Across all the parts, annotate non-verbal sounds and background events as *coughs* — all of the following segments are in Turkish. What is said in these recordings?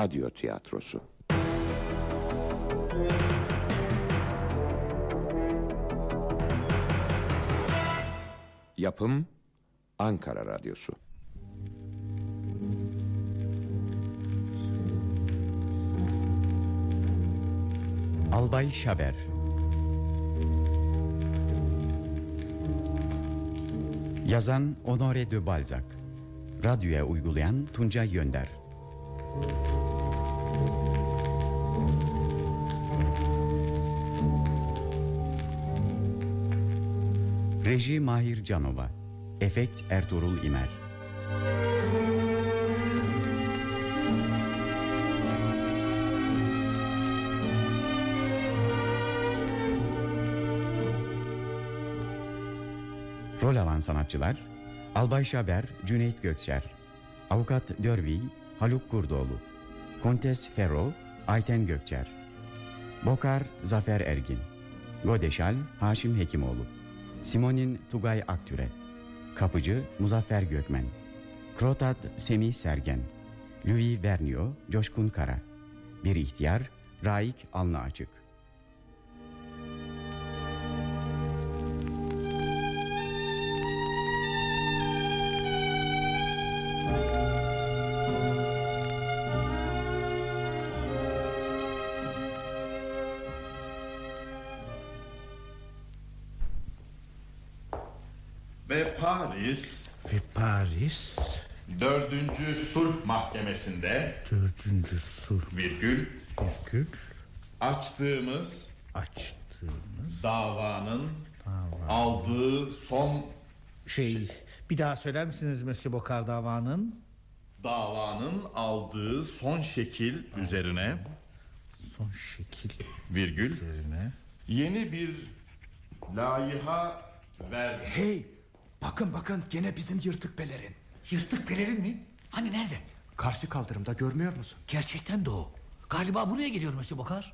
radyo tiyatrosu. Yapım Ankara Radyosu. Albay Şaber Yazan Honoré de Balzac Radyoya uygulayan Tuncay Yönder Reji Mahir Canova Efekt Ertuğrul İmer Rol alan sanatçılar Albay Şaber, Cüneyt Gökçer Avukat Dörvi, Haluk Kurdoğlu Kontes Ferro, Ayten Gökçer Bokar, Zafer Ergin Godeşal, Haşim Hekimoğlu Simonin Tugay Aktüre Kapıcı, Muzaffer Gökmen Krotat, Semih Sergen Louis Vernio, Coşkun Kara Bir ihtiyar, Raik Alnı Açık Ve Paris Ve Paris dördüncü sulh mahkemesinde dördüncü sulh virgül virgül açtığımız açtığımız davanın aldığı son şey bir daha söyler misiniz Monsieur Bokar davanın? Davanın aldığı son şekil üzerine son şekil virgül üzerine yeni bir layiha ver Hey bakın bakın gene bizim yırtık pelerin Yırtık pelerin mi? Hani nerede? Karşı kaldırımda görmüyor musun? Gerçekten de o. Galiba buraya geliyor Monsieur Bokar.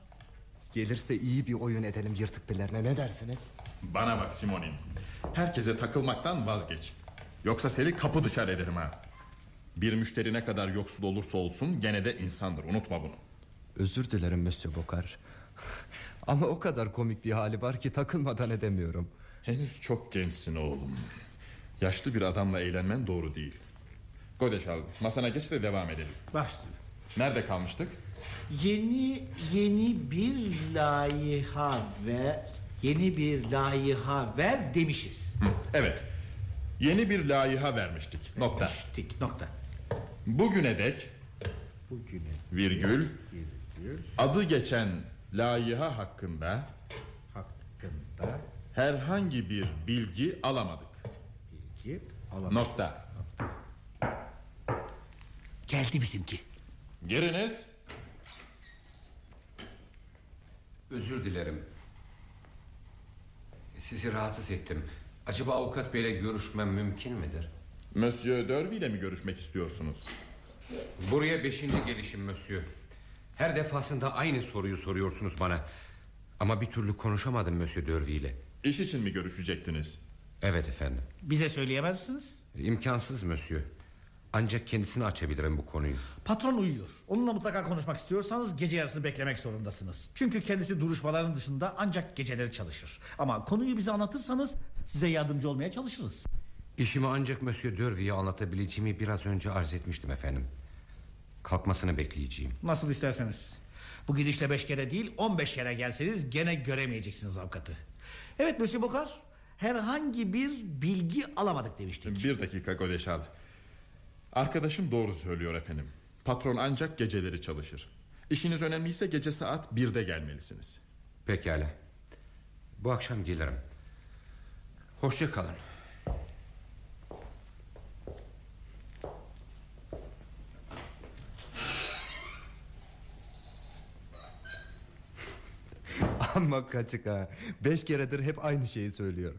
Gelirse iyi bir oyun edelim yırtık pelerine ne dersiniz? Bana bak Simonin Herkese takılmaktan vazgeç Yoksa seni kapı dışarı ederim ha Bir müşteri ne kadar yoksul olursa olsun Gene de insandır unutma bunu Özür dilerim Monsieur Bokar Ama o kadar komik bir hali var ki takılmadan edemiyorum Henüz çok gençsin oğlum Yaşlı bir adamla eğlenmen doğru değil Godeşal masana geç de devam edelim Başlayın. Nerede kalmıştık? Yeni yeni bir layiha ve yeni bir layiha ver demişiz. Hı, Evet Yeni bir layiha vermiştik Nokta Tik nokta. Bugüne dek Bugüne virgül virgül Adı geçen layiha hakkında hakkında Herhangi bir bilgi alamadık bilgi alalım. Nokta Geldi bizimki. Giriniz Özür dilerim. Sizi rahatsız ettim. Acaba avukat beyle görüşmem mümkün midir? Monsieur Derby ile mi görüşmek istiyorsunuz? Buraya beşinci gelişim Monsieur. Her defasında aynı soruyu soruyorsunuz bana. Ama bir türlü konuşamadım Monsieur Dörvi ile. İş için mi görüşecektiniz? Evet efendim. Bize söyleyemez misiniz? İmkansız Monsieur. Ancak kendisine açabilirim bu konuyu. Patron uyuyor. Onunla mutlaka konuşmak istiyorsanız gece yarısını beklemek zorundasınız. Çünkü kendisi duruşmaların dışında ancak geceleri çalışır. Ama konuyu bize anlatırsanız size yardımcı olmaya çalışırız. İşimi ancak Monsieur Dörvi'ye anlatabileceğimi biraz önce arz etmiştim efendim. Kalkmasını bekleyeceğim. Nasıl isterseniz. Bu gidişle beş kere değil on beş kere gelseniz gene göremeyeceksiniz avukatı. Evet Monsieur Bokar herhangi bir bilgi alamadık demiştik. Bir dakika Godeşal Arkadaşım doğru söylüyor efendim Patron ancak geceleri çalışır İşiniz önemliyse gece saat 1'de gelmelisiniz Pekala. Bu akşam gelirim. Hoşça kalın. *laughs* Ama kaçık ha Beş keredir hep aynı şeyi söylüyor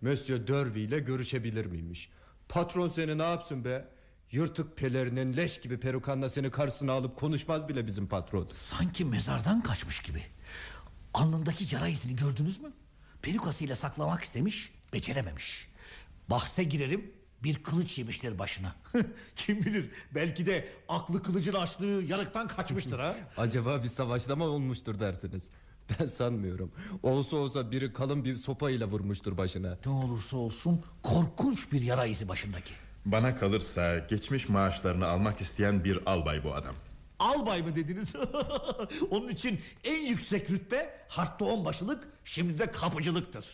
Monsieur Derby ile görüşebilir miymiş Patron seni ne yapsın be Yırtık pelerinin leş gibi perukanla seni karşısına alıp konuşmaz bile bizim patron Sanki mezardan kaçmış gibi. Alnındaki yara izini gördünüz mü? Perukasıyla saklamak istemiş, becerememiş. Bahse girerim, Bir kılıç yemiştir başına. Kim bilir belki de aklı kılıcın açtığı yarıktan kaçmıştır ha. *laughs* Acaba bir savaşta mı olmuştur dersiniz? Ben sanmıyorum. Olsa olsa biri kalın bir sopayla vurmuştur başına. Ne olursa olsun korkunç bir yara izi başındaki. Bana kalırsa geçmiş maaşlarını almak isteyen bir albay bu adam. Albay mı dediniz? *laughs* Onun için en yüksek rütbe harpta onbaşılık şimdi de kapıcılıktır.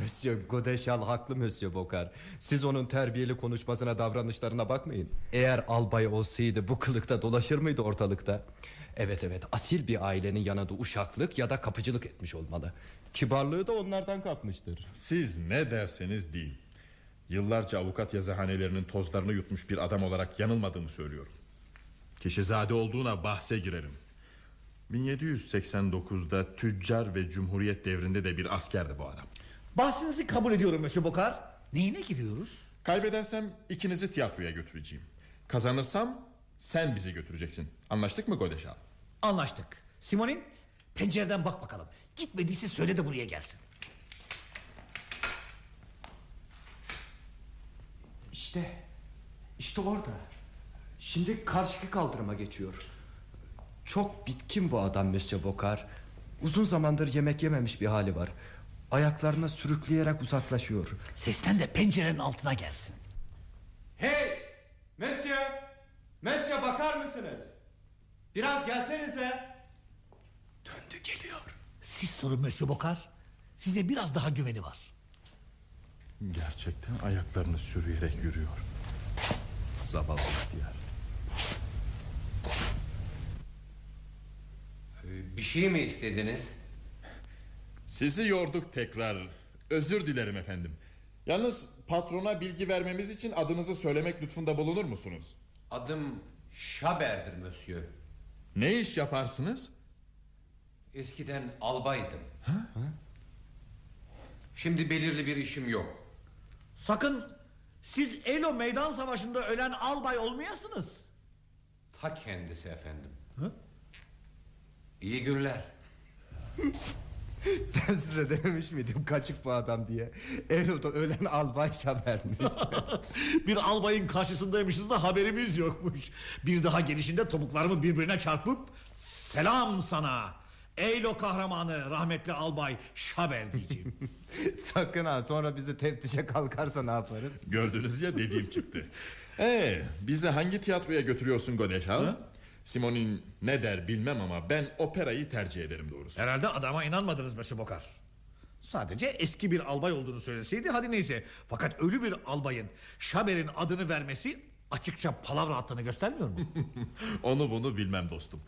Monsieur Godeşal haklı Monsieur Bokar. Siz onun terbiyeli konuşmasına davranışlarına bakmayın. Eğer albay olsaydı bu kılıkta dolaşır mıydı ortalıkta? Evet evet asil bir ailenin yanında uşaklık ya da kapıcılık etmiş olmalı. Kibarlığı da onlardan kapmıştır. Siz ne derseniz değil. Yıllarca avukat yazıhanelerinin tozlarını yutmuş bir adam olarak yanılmadığımı söylüyorum. Kişizade olduğuna bahse girerim. 1789'da tüccar ve cumhuriyet devrinde de bir askerdi bu adam. Bahsinizi kabul ediyorum Monsieur Bokar. Neyine giriyoruz? Kaybedersem ikinizi tiyatroya götüreceğim. Kazanırsam sen bizi götüreceksin. Anlaştık mı Godeşal? Anlaştık. Simonin pencereden bak bakalım. Gitmediyse söyle de buraya gelsin. İşte işte orada. Şimdi karşıki kaldırıma geçiyor. Çok bitkin bu adam Monsieur Bokar. Uzun zamandır yemek yememiş bir hali var. Ayaklarına sürükleyerek uzaklaşıyor. Sesten de pencerenin altına gelsin. Hey! Monsieur! Monsieur bakar mısınız? Biraz gelsenize. Döndü geliyor. Siz sorun Monsieur Bokar. Size biraz daha güveni var. Gerçekten ayaklarını sürüyerek yürüyor. Zavallı ihtiyar. Ee, Bir şey mi istediniz? Sizi yorduk tekrar. Özür dilerim efendim. Yalnız patrona bilgi vermemiz için adınızı söylemek lütfunda bulunur musunuz? Adım Şaber'dir Monsieur. Ne iş yaparsınız? Eskiden albaydım. Şimdi belirli bir işim yok. Sakın siz Elo meydan savaşında ölen albay olmayasınız. Ta kendisi efendim. İyi günler. *laughs* *laughs* Ben size dememiş miydim kaçık bu adam diye. Elo'da ölen albay şabermiş. *laughs* Bir albayın karşısındaymışız da haberimiz yokmuş. Bir daha gelişinde topuklarımı birbirine çarpıp selam sana. Eylo kahramanı rahmetli albay Şaber diyeceğim. *laughs* Sakın ha sonra bizi teftişe kalkarsa ne yaparız? Gördünüz ya dediğim çıktı. Ee, bizi hangi tiyatroya götürüyorsun Godeşal? Simon'in ne der bilmem ama ben operayı tercih ederim doğrusu. Herhalde adama inanmadınız Mesut Bokar. Sadece eski bir albay olduğunu söyleseydi hadi neyse. Fakat ölü bir albayın Şaber'in adını vermesi açıkça palavra attığını göstermiyor mu? *laughs* Onu bunu bilmem dostum.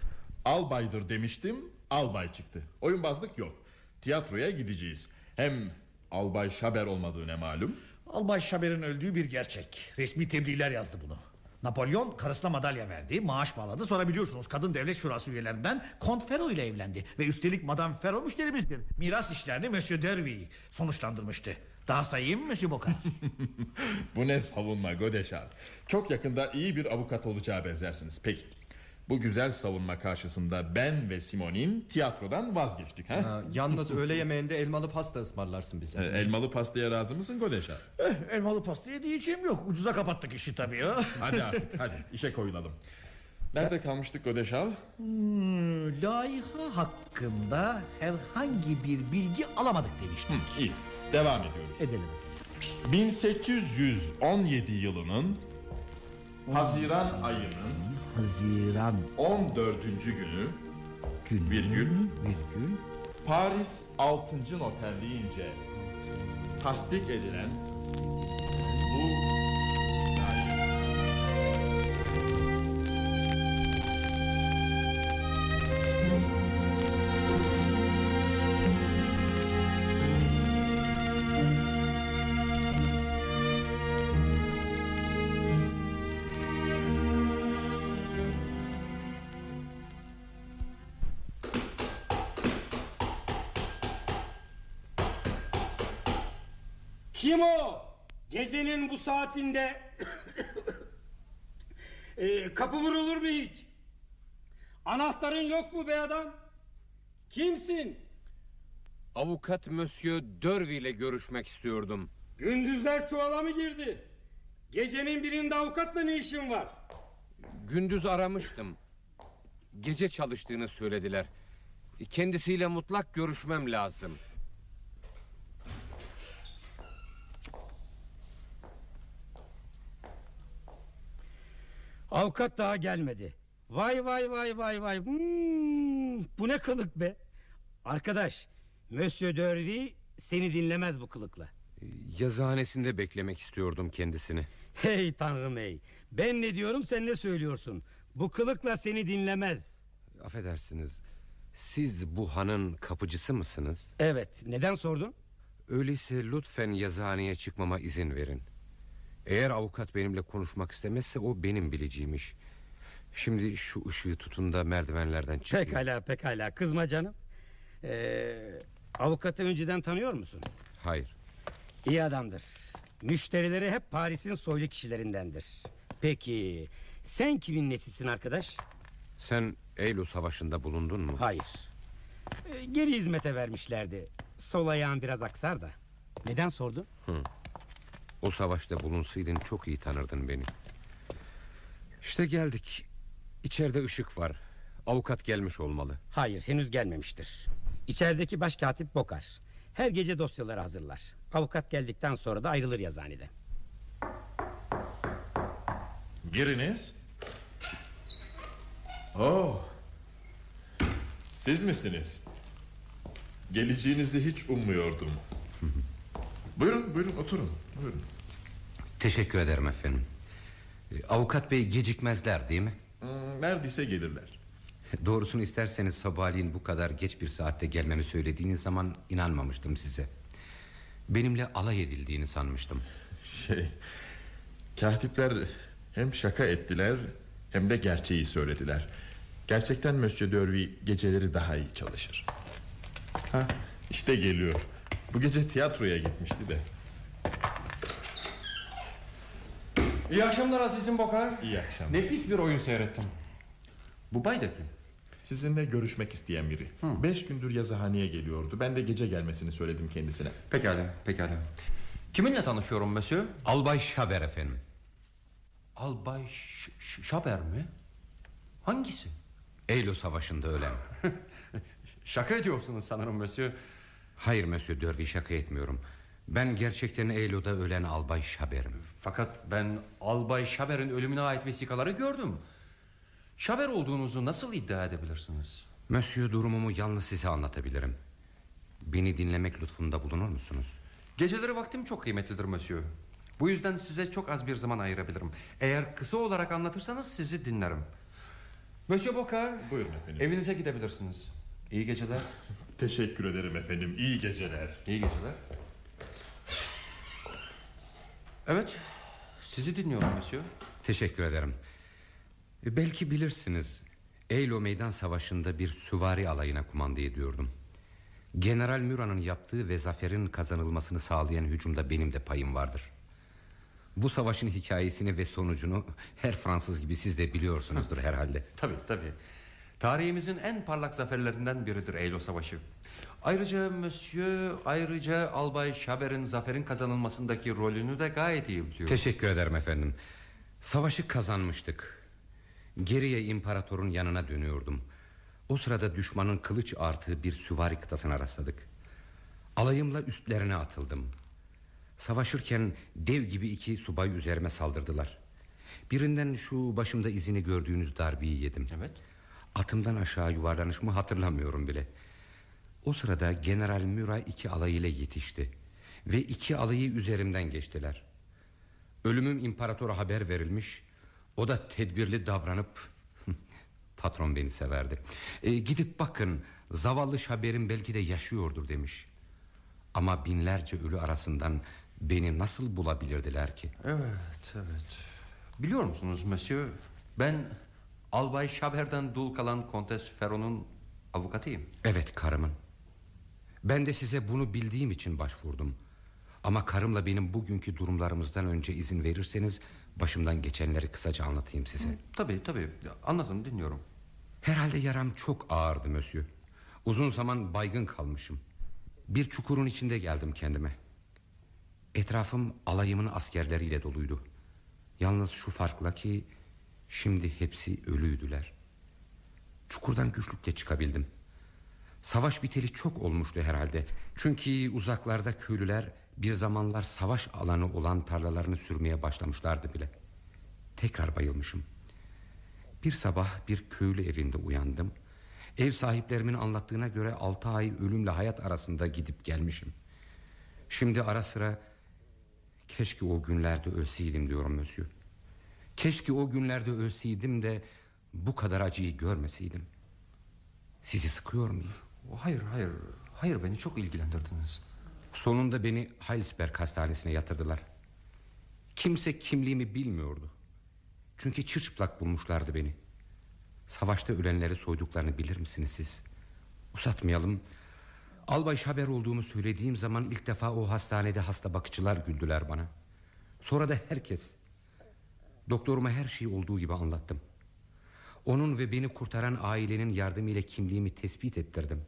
Albaydır demiştim, albay çıktı. Oyunbazlık yok. Tiyatroya gideceğiz. Hem albay Şaber olmadığı ne malum? albay Şaber'in öldüğü bir gerçek. Resmi tebliğler yazdı bunu. Napolyon karısına madalya verdi, maaş bağladı. Sonra biliyorsunuz kadın devlet şurası üyelerinden Kont Ferro ile evlendi. Ve üstelik Madame Ferro müşterimizdir. Miras işlerini Monsieur Derville sonuçlandırmıştı. Daha sayayım Monsieur Bokar. *laughs* Bu ne savunma Godeşal. Çok yakında iyi bir avukat olacağı benzersiniz. Peki. Bu güzel savunma karşısında ben ve Simonin tiyatrodan vazgeçtik. Ha? Ha, yalnız öğle yemeğinde elmalı pasta ısmarlarsın bize. Ee, Elmalı pastaya razı mısın Godeşal? Eh, Elmalı pastaya diyeceğim yok. Ucuza kapattık işi tabii ya. Hadi artık hadi işe koyulalım. Nerede kalmıştık Godeşal? Hmm, Layıha hakkında herhangi bir bilgi alamadık demiştik. İyi devam ediyoruz. Edelim. 1817 yılının Haziran ayının Haziran 14. günü günü. Virgül. Virgül. Paris 6. noterliğince tasdik edilen Kim o? Gecenin bu saatinde Ee, *coughs* kapı vurulur mu hiç? Anahtarın yok mu be adam? Kimsin? Avukat Monsieur Dörvi ile görüşmek istiyordum. Gündüzler çuvala mı girdi? Gecenin birinde avukatla ne işin var? Gündüz aramıştım. Gece çalıştığını söylediler. Kendisiyle mutlak görüşmem lazım. Avukat daha gelmedi. Vay vay vay vay vay. Hmm, bu ne kılık be? Arkadaş, Monsieur Derby seni dinlemez bu kılıkla. Yazıhanesinde beklemek istiyordum kendisini. Hey tanrım hey. Ben ne diyorum sen ne söylüyorsun? Bu kılıkla seni dinlemez. Affedersiniz. Siz bu hanın kapıcısı mısınız? Evet, neden sordun? Öyleyse lütfen yazıhaneye çıkmama izin verin. Eğer avukat benimle konuşmak istemezse o benim bileceğim iş. Şimdi şu ışığı tutun da merdivenlerden çıkayım. Pekala pekala kızma canım. Ee, avukatı önceden tanıyor musun? Hayır. İyi adamdır. Müşterileri hep Paris'in soylu kişilerindendir. Peki sen kimin nesisin arkadaş? Sen Eylül Savaşı'nda bulundun mu? Hayır. Ee, geri hizmete vermişlerdi. Sol ayağın biraz aksar da. Neden sordun? O savaşta bulunsaydın çok iyi tanırdın beni. İşte geldik. İçeride ışık var. Avukat gelmiş olmalı. Hayır henüz gelmemiştir. İçerideki başkatip Bokar. Her gece dosyaları hazırlar. Avukat geldikten sonra da ayrılır yazanede. Giriniz. Oh. Siz misiniz? Geleceğinizi hiç ummuyordum. *laughs* buyurun, buyurun oturun. Teşekkür ederim efendim. Ee, Avukat bey gecikmezler değil mi? Hmm, neredeyse gelirler. Doğrusunu isterseniz sabahleyin bu kadar geç bir saatte gelmemi söylediğiniz zaman inanmamıştım size. Benimle alay edildiğini sanmıştım. Şey, katipler hem şaka ettiler hem de gerçeği söylediler. Gerçekten Monsieur Derby geceleri daha iyi çalışır. Ha, işte geliyor. Bu gece tiyatroya gitmişti de. İyi akşamlar azizim Bokar. İyi akşamlar. Nefis bir oyun seyrettim. Bu bay da kim? Sizinle görüşmek isteyen biri. Beş gündür yazıhaneye geliyordu. Ben de gece gelmesini söyledim kendisine. Pekala, pekala. Kiminle tanışıyorum monsieur? Albay Şaber efendim. Albay Ş- Şaber mi? Hangisi? Eylül Savaşı'nda ölen. *laughs* Şaka ediyorsunuz sanırım monsieur. Hayır Monsieur Derby şaka etmiyorum. Ben gerçekten Eylül'de ölen Albay Şaber'im. Fakat ben Albay Şaber'in ölümüne ait vesikaları gördüm. Şaber olduğunuzu nasıl iddia edebilirsiniz? Monsieur durumumu yalnız size anlatabilirim. Beni dinlemek lütfunda bulunur musunuz? Geceleri vaktim çok kıymetlidir monsieur. Bu yüzden size çok az bir zaman ayırabilirim. Eğer kısa olarak anlatırsanız sizi dinlerim. Monsieur Bokar, Buyurun efendim. evinize gidebilirsiniz. İyi geceler. *laughs* Teşekkür ederim efendim. İyi geceler. İyi geceler. Evet, sizi dinliyorum monsieur. Teşekkür ederim. E, Belki bilirsiniz. Eylo Meydan Savaşı'nda bir süvari alayına kumanda ediyordum. General Murat'ın yaptığı ve zaferin kazanılmasını sağlayan hücumda benim de payım vardır. Bu savaşın hikayesini ve sonucunu her Fransız gibi siz de biliyorsunuzdur herhalde. Tabii tabii. Tarihimizin en parlak zaferlerinden biridir Eylo Savaşı. Ayrıca Monsieur, ayrıca Albay Şaber'in zaferin kazanılmasındaki rolünü de gayet iyi biliyor. Teşekkür ederim efendim. Savaşı kazanmıştık. Geriye imparatorun yanına dönüyordum. O sırada düşmanın kılıç artığı bir süvari kıtasına rastladık. Alayımla üstlerine atıldım. Savaşırken dev gibi iki subay üzerime saldırdılar. Birinden şu başımda izini gördüğünüz darbeyi yedim. Evet. Atımdan aşağı yuvarlanışımı hatırlamıyorum bile. O sırada General Murat iki alayıyla yetişti. Ve iki alayı üzerimden geçtiler. Ölümüm imparatora haber verilmiş. O da tedbirli davranıp... Patron beni severdi. E, gidip bakın zavallı Şaber'in belki de yaşıyordur demiş. Ama binlerce ölü arasından beni nasıl bulabilirdiler ki? Evet, evet. Biliyor musunuz Monsieur, ben Albay Şaber'den dul kalan Kontes Ferro'nun avukatıyım. Evet karımın. Ben de size bunu bildiğim için başvurdum. Ama karımla benim bugünkü durumlarımızdan önce izin verirseniz başımdan geçenleri kısaca anlatayım size. Tabii tabii, anlatın dinliyorum. Herhalde yaram çok ağırdı Mösyö. Uzun zaman baygın kalmışım. Bir çukurun içinde geldim kendime. Etrafım alayımın askerleriyle doluydu. Yalnız şu farkla ki Şimdi hepsi ölüydüler Çukurdan güçlükle çıkabildim Savaş biteli çok olmuştu herhalde. Çünkü uzaklarda köylüler Bir zamanlar savaş alanı olan tarlalarını sürmeye başlamışlardı bile. Tekrar bayılmışım. Bir sabah bir köylü evinde uyandım. Ev sahiplerimin anlattığına göre altı ay ölümle hayat arasında gidip gelmişim. Şimdi ara sıra Keşke o günlerde ölseydim diyorum Mösyö. Keşke o günlerde ölseydim de Bu kadar acıyı görmeseydim. Sizi sıkıyor muyum? Hayır hayır Hayır beni çok ilgilendirdiniz Sonunda beni Heilsberg hastanesine yatırdılar Kimse kimliğimi bilmiyordu Çünkü çırçıplak bulmuşlardı beni Savaşta ölenleri soyduklarını bilir misiniz siz? Uzatmayalım Albay haber olduğumu söylediğim zaman ilk defa o hastanede hasta bakıcılar güldüler bana. Sonra da herkes. Doktoruma her şeyi olduğu gibi anlattım. Onun ve beni kurtaran ailenin yardımıyla kimliğimi tespit ettirdim.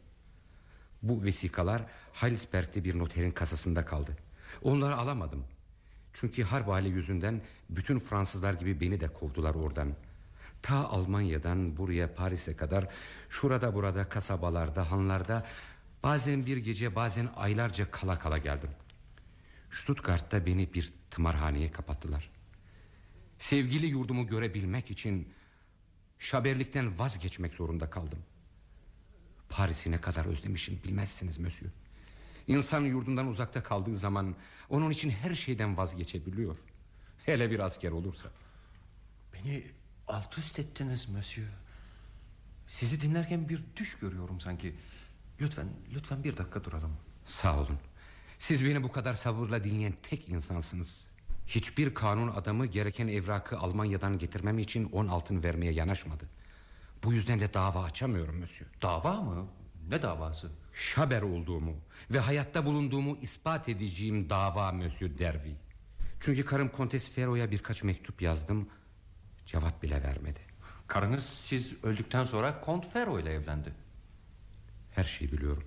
Bu vesikalar Heilsberg'de bir noterin kasasında kaldı. Onları alamadım. Çünkü harp hali yüzünden bütün Fransızlar gibi beni de kovdular oradan. Ta Almanya'dan buraya Paris'e kadar şurada burada kasabalarda, hanlarda Bazen bir gece bazen aylarca kala kala geldim Stuttgart'ta beni bir tımarhaneye kapattılar Sevgili yurdumu görebilmek için Şaberlikten vazgeçmek zorunda kaldım Paris'i ne kadar özlemişim bilmezsiniz Mösyö İnsan yurdundan uzakta kaldığı zaman Onun için her şeyden vazgeçebiliyor Hele bir asker olursa Beni alt üst ettiniz Mösyö Sizi dinlerken bir düş görüyorum sanki Lütfen, lütfen bir dakika duralım. Sağ olun. Siz beni bu kadar sabırla dinleyen tek insansınız. Hiçbir kanun adamı gereken evrakı Almanya'dan getirmem için on altın vermeye yanaşmadı. Bu yüzden de dava açamıyorum Mösyö. Dava mı? Ne davası? Şaber olduğumu ve hayatta bulunduğumu ispat edeceğim dava Mösyö Dervi. Çünkü karım Kontes Ferro'ya birkaç mektup yazdım. Cevap bile vermedi. Karınız siz öldükten sonra Kont Ferro ile evlendi. Her şeyi biliyorum.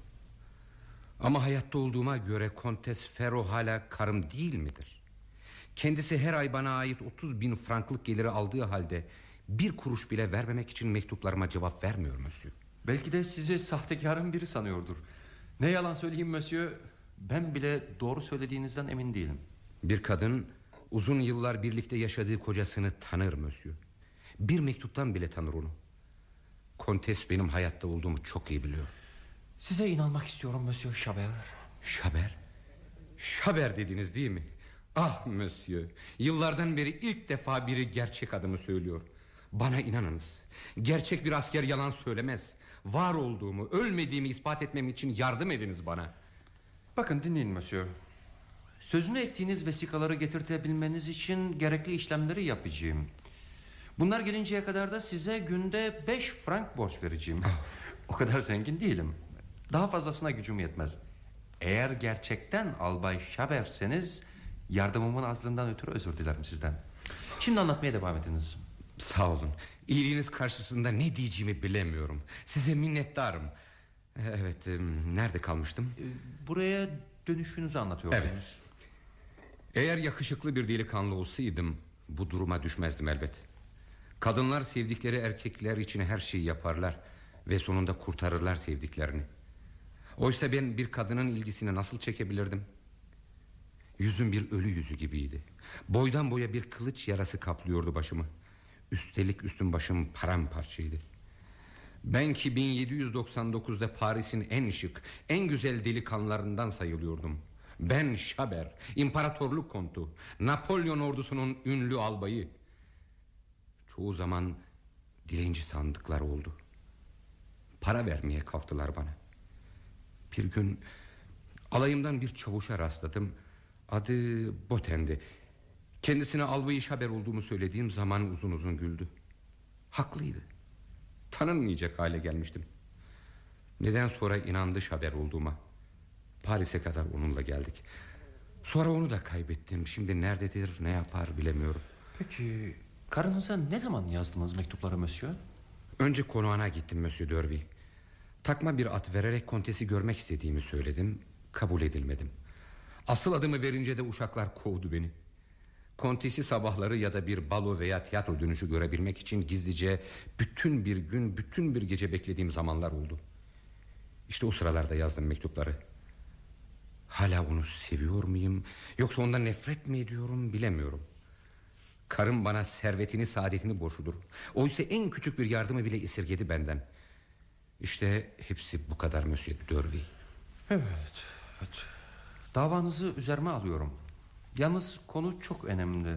Ama hayatta olduğuma göre Kontes Ferro hala karım değil midir? Kendisi her ay bana ait 30 bin franklık geliri aldığı halde... ...bir kuruş bile vermemek için mektuplarıma cevap vermiyor Mösyö. Belki de sizi sahtekarın biri sanıyordur. Ne yalan söyleyeyim Mösyö... ...ben bile doğru söylediğinizden emin değilim. Bir kadın uzun yıllar birlikte yaşadığı kocasını tanır Mösyö. Bir mektuptan bile tanır onu. Kontes benim hayatta olduğumu çok iyi biliyor. Size inanmak istiyorum Monsieur Chabert. Chabert? Chabert dediniz değil mi? Ah Monsieur Yıllardan beri ilk defa biri gerçek adımı söylüyor Bana inanınız Gerçek bir asker yalan söylemez Var olduğumu ölmediğimi ispat etmem için yardım ediniz bana Bakın dinleyin Monsieur Sözünü ettiğiniz vesikaları getirtebilmeniz için gerekli işlemleri yapacağım Bunlar gelinceye kadar da size günde beş frank borç vereceğim ah. O kadar zengin değilim daha fazlasına gücüm yetmez. Eğer gerçekten Albay Şaber'seniz yardımımın azlığından ötürü özür dilerim sizden. Şimdi anlatmaya devam ediniz. Sağ olun. İyiliğiniz karşısında ne diyeceğimi bilemiyorum. Size minnettarım. Evet, nerede kalmıştım? Ee, buraya dönüşünüzü anlatıyordunuz. Evet. Eğer yakışıklı bir delikanlı olsaydım bu duruma düşmezdim elbet. Kadınlar sevdikleri erkekler için her şeyi yaparlar ve sonunda kurtarırlar sevdiklerini. Oysa ben bir kadının ilgisini nasıl çekebilirdim? Yüzüm bir ölü yüzü gibiydi. Boydan boya bir kılıç yarası kaplıyordu başımı. Üstelik üstüm başım paramparçaydı. Ben ki 1799'da Paris'in en şık, en güzel delikanlılarından sayılıyordum. Ben Şaber, imparatorluk kontu, Napolyon ordusunun ünlü albayı. Çoğu zaman dilenci sandıklar oldu. Para vermeye kalktılar bana. Bir gün alayımdan bir çavuşa rastladım. Adı Boten'di. Kendisine albayı haber olduğumu söylediğim zaman uzun uzun güldü. Haklıydı. Tanınmayacak hale gelmiştim. Neden sonra inandı haber olduğuma. Paris'e kadar onunla geldik. Sonra onu da kaybettim. Şimdi nerededir, ne yapar bilemiyorum. Peki karınıza ne zaman yazdınız mektupları Monsieur? Önce konuğuna gittim Monsieur Dörvi. Takma bir at vererek kontesi görmek istediğimi söyledim Kabul edilmedim Asıl adımı verince de uşaklar kovdu beni Kontesi sabahları ya da bir balo veya tiyatro dönüşü görebilmek için gizlice bütün bir gün, bütün bir gece beklediğim zamanlar oldu. İşte o sıralarda yazdım mektupları. Hala onu seviyor muyum yoksa ondan nefret mi ediyorum bilemiyorum. Karım bana servetini saadetini borçludur. Oysa en küçük bir yardımı bile esirgedi benden. İşte hepsi bu kadar Monsieur Dörvi. Evet, evet. Davanızı üzerime alıyorum. Yalnız konu çok önemli.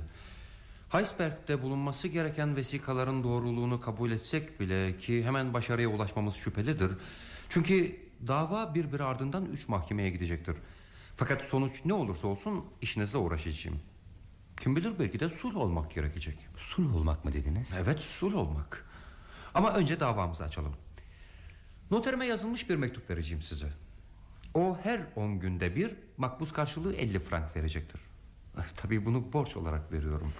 Heisberg'de bulunması gereken vesikaların doğruluğunu kabul etsek bile ki hemen başarıya ulaşmamız şüphelidir. Çünkü dava birbiri ardından üç mahkemeye gidecektir. Fakat sonuç ne olursa olsun işinizle uğraşacağım. Kim bilir belki de sul olmak gerekecek. Sulh olmak mı dediniz? Evet sul olmak. Ama önce davamızı açalım. Noterime yazılmış bir mektup vereceğim size. O her on günde bir makbuz karşılığı 50 frank verecektir. *laughs* Tabii bunu borç olarak veriyorum.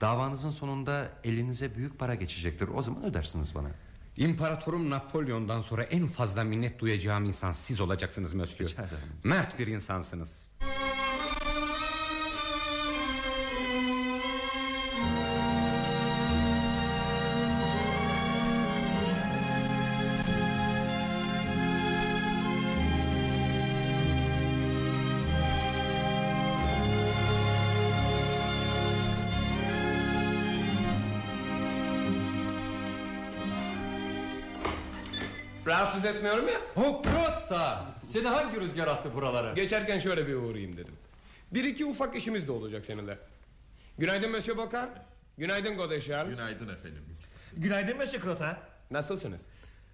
Davanızın sonunda elinize büyük para geçecektir. O zaman ödersiniz bana. İmparatorum Napolyon'dan sonra en fazla minnet duyacağım insan siz olacaksınız ederim. Mert bir insansınız. Rahatsız etmiyorum ya. Hokkata! Seni hangi rüzgar attı buralara? Geçerken şöyle bir uğrayayım dedim. Bir iki ufak işimiz de olacak seninle. Günaydın Monsieur Bokar. Günaydın Godeşar. Günaydın efendim. Günaydın Mesut Krotat. Nasılsınız?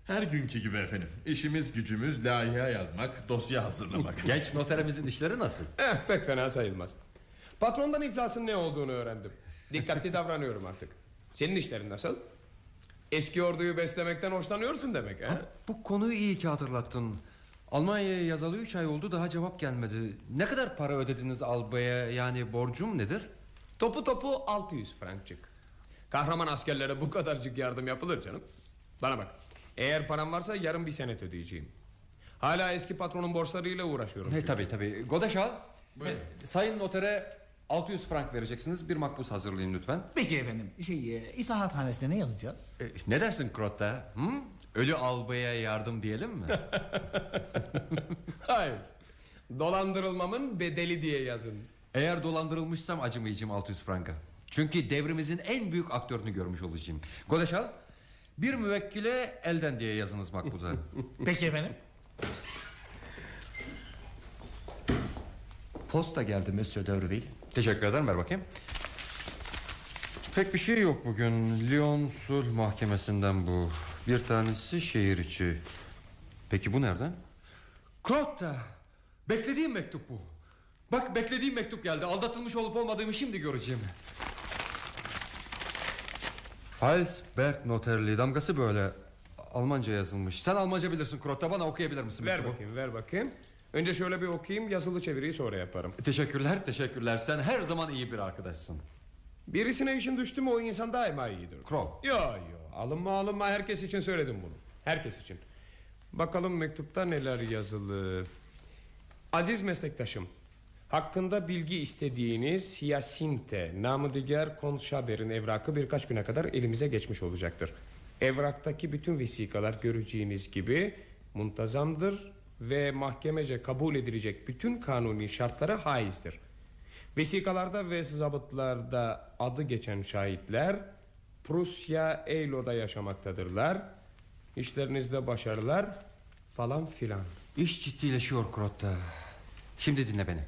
Her günkü gibi efendim. İşimiz gücümüz layihe yazmak, dosya hazırlamak. *laughs* Genç noterimizin işleri nasıl? Eh pek fena sayılmaz. Patrondan iflasın ne olduğunu öğrendim. Dikkatli davranıyorum artık. Senin işlerin nasıl? Eski orduyu beslemekten hoşlanıyorsun demek ha? Bu konuyu iyi ki hatırlattın. Almanya'ya yazalı üç ay oldu daha cevap gelmedi. Ne kadar para ödediniz albaya yani borcum nedir? Topu topu 600 frankçık. Kahraman askerlere bu kadarcık yardım yapılır canım. Bana bak. Eğer param varsa yarın bir senet ödeyeceğim. Hala eski patronun borçlarıyla uğraşıyorum. Tabii tabii. Godeşal. Sayın notere 600 frank vereceksiniz. Bir makbuz hazırlayın lütfen. Peki efendim. Şey, e, İsahathanesine ne yazacağız? E, ne dersin Krotta? Hı? Ölü albaya yardım diyelim mi? *laughs* Hayır. Dolandırılmamın bedeli diye yazın. Eğer dolandırılmışsam acımayacağım 600 franka. Çünkü devrimizin en büyük aktörünü görmüş olacağım. Godeşal bir müvekkile elden diye yazınız makbuza. *laughs* Peki efendim. Posta geldi Monsieur D'Urville. Teşekkür ederim ver bakayım. Pek bir şey yok bugün. Lyon Sulh Mahkemesi'nden bu. Bir tanesi şehir içi. Peki bu nereden? Krotta. Beklediğim mektup bu. Bak beklediğim mektup geldi. Aldatılmış olup olmadığımı şimdi göreceğim. Heilsberg noterliği damgası böyle. Almanca yazılmış. Sen Almanca bilirsin Krotta. Bana okuyabilir misin? Ver bakayım ver bakayım. Önce şöyle bir okuyayım yazılı çeviriyi sonra yaparım. teşekkürler teşekkürler. Sen her zaman iyi bir arkadaşsın. Birisine işin düştü mü o insan daima iyidir. Crow. Yo yo alınma alınma herkes için söyledim bunu. Herkes için. Bakalım mektupta neler yazılı. Aziz meslektaşım. Hakkında bilgi istediğiniz Hyacinthe, namı diğer Kont Schaber'in evrakı birkaç güne kadar elimize geçmiş olacaktır. Evraktaki bütün vesikalar göreceğiniz gibi muntazamdır ve mahkemece kabul edilecek bütün kanuni şartlara haizdir. Vesikalarda ve zabıtlarda adı geçen şahitler Prusya Eylo'da yaşamaktadırlar. İşlerinizde başarılar falan filan. İş ciddileşiyor Krotta. Şimdi dinle beni.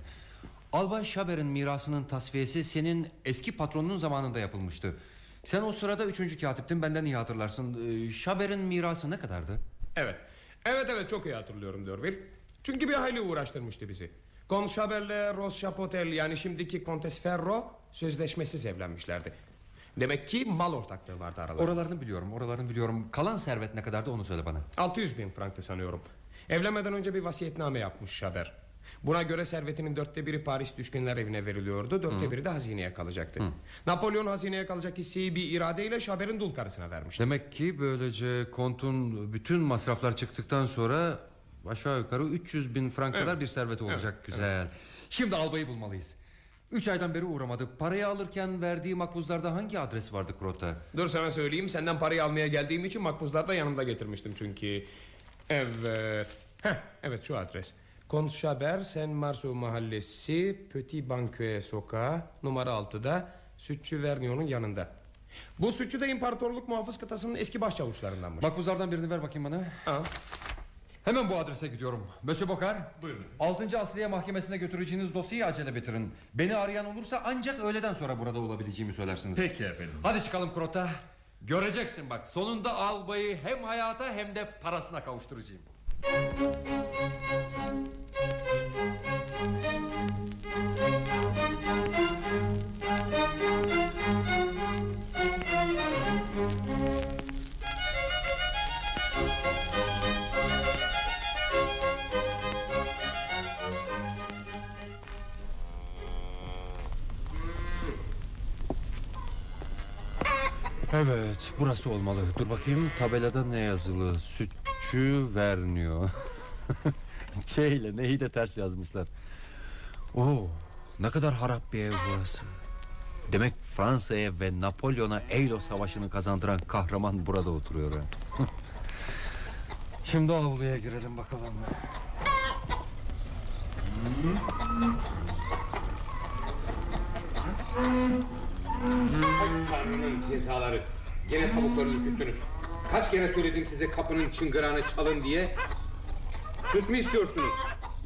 Albay Şaber'in mirasının tasfiyesi senin eski patronun zamanında yapılmıştı. Sen o sırada üçüncü katiptin benden iyi hatırlarsın. Ee, Şaber'in mirası ne kadardı? Evet. Evet evet çok iyi hatırlıyorum Dörvil. Çünkü bir hayli uğraştırmıştı bizi. Konşaber'le Ros Chapotel yani şimdiki Kontes Ferro sözleşmesiz evlenmişlerdi. Demek ki mal ortaklığı vardı aralarında. Oralarını biliyorum, oralarını biliyorum. Kalan servet ne kadardı onu söyle bana. 600 bin franktı sanıyorum. Evlenmeden önce bir vasiyetname yapmış Şaber. Buna göre servetinin dörtte biri Paris düşkünler evine veriliyordu. Dörtte biri de hazineye kalacaktı. Napolyon hazineye kalacak hisseyi bir iradeyle Şaber'in dul karısına vermişti. Demek ki böylece kontun bütün masraflar çıktıktan sonra aşağı yukarı 300 bin frank kadar bir serveti olacak. Güzel. Şimdi albayı bulmalıyız. Üç aydan beri uğramadı. Parayı alırken verdiği makbuzlarda hangi adres vardı Krota? Dur sana söyleyeyim senden parayı almaya geldiğim için makbuzları da yanımda getirmiştim çünkü. Evet. Heh, evet şu adres. Kont Şaber, Sen Marceau Mahallesi, Petit Banköe Sokağı, numara 6'da, Sütçü Vernion'un yanında. Bu sütçü de İmparatorluk Muhafız Kıtası'nın eski başçavuşlarındanmış. Makbuzlardan birini ver bakayım bana. Al. Hemen bu adrese gidiyorum. Mösyö Bokar. Buyurun. 6. Asliye Mahkemesi'ne götüreceğiniz dosyayı acele bitirin. Beni arayan olursa ancak öğleden sonra burada olabileceğimi söylersiniz. Peki efendim. Hadi çıkalım Krota. Göreceksin bak sonunda albayı hem hayata hem de parasına kavuşturacağım. Evet burası olmalı. Dur bakayım tabelada ne yazılı? Sütçü verniyor. *laughs* Ç ile neyi de ters yazmışlar. Oo, ne kadar harap bir ev burası. Demek Fransa'ya ve Napolyon'a Eylo Savaşı'nı kazandıran kahraman burada oturuyor. *laughs* Şimdi avluya girelim bakalım. Tanrı'nın cezaları. Gene tavukları ürküttünüz. Kaç kere söyledim size kapının çıngırağını çalın diye. Süt mü istiyorsunuz?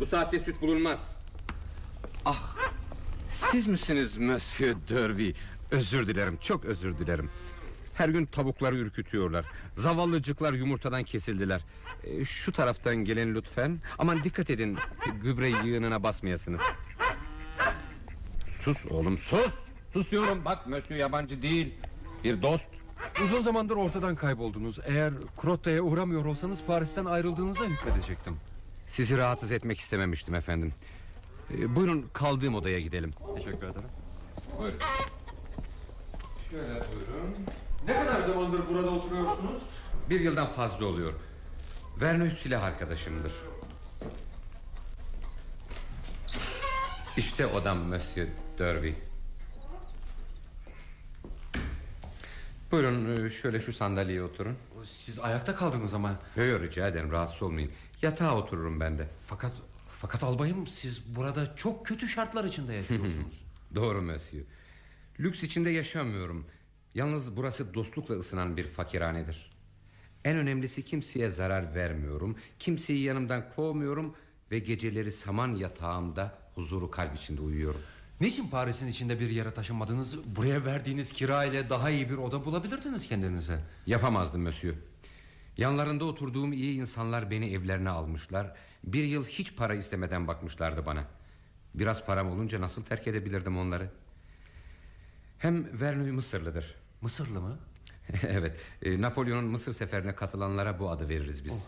Bu saatte süt bulunmaz. Ah, siz misiniz Monsieur Derby? Özür dilerim, çok özür dilerim. Her gün tavukları ürkütüyorlar. Zavallıcıklar yumurtadan kesildiler. Ee, Şu taraftan gelin lütfen. Aman dikkat edin, gübre yığınına basmayasınız. Sus oğlum, sus! Sus diyorum, bak Monsieur yabancı değil. Bir dost. Uzun zamandır ortadan kayboldunuz. Eğer Krotta'ya uğramıyor olsanız Paris'ten ayrıldığınıza hükmedecektim. Sizi rahatsız etmek istememiştim efendim. Ee, buyurun kaldığım odaya gidelim. Teşekkür ederim. Buyurun. Şöyle buyurun. Ne kadar zamandır burada oturuyorsunuz? Bir yıldan fazla oluyor. Vernus silah arkadaşımdır. İşte odam Monsieur Derby. Buyurun e, şöyle şu sandalyeye oturun. Siz ayakta kaldınız ama. Yok rica ederim rahatsız olmayın. Yatağa otururum ben de. Fakat fakat albayım siz burada çok kötü şartlar içinde yaşıyorsunuz. *laughs* Doğru Monsieur. Lüks içinde yaşamıyorum. Yalnız burası dostlukla ısınan bir fakirhanedir. En önemlisi kimseye zarar vermiyorum. Kimseyi yanımdan kovmuyorum ve geceleri saman yatağımda huzuru kalp içinde uyuyorum. Niçin Paris'in içinde bir yere taşınmadınız? Buraya verdiğiniz kira ile daha iyi bir oda bulabilirdiniz kendinize. Yapamazdım Monsieur. Yanlarında oturduğum iyi insanlar beni evlerine almışlar. Bir yıl hiç para istemeden bakmışlardı bana. Biraz param olunca nasıl terk edebilirdim onları? Hem Vernoy Mısırlıdır. Mısırlı mı? *laughs* evet. e, Napolyon'un Mısır seferine katılanlara bu adı veririz biz.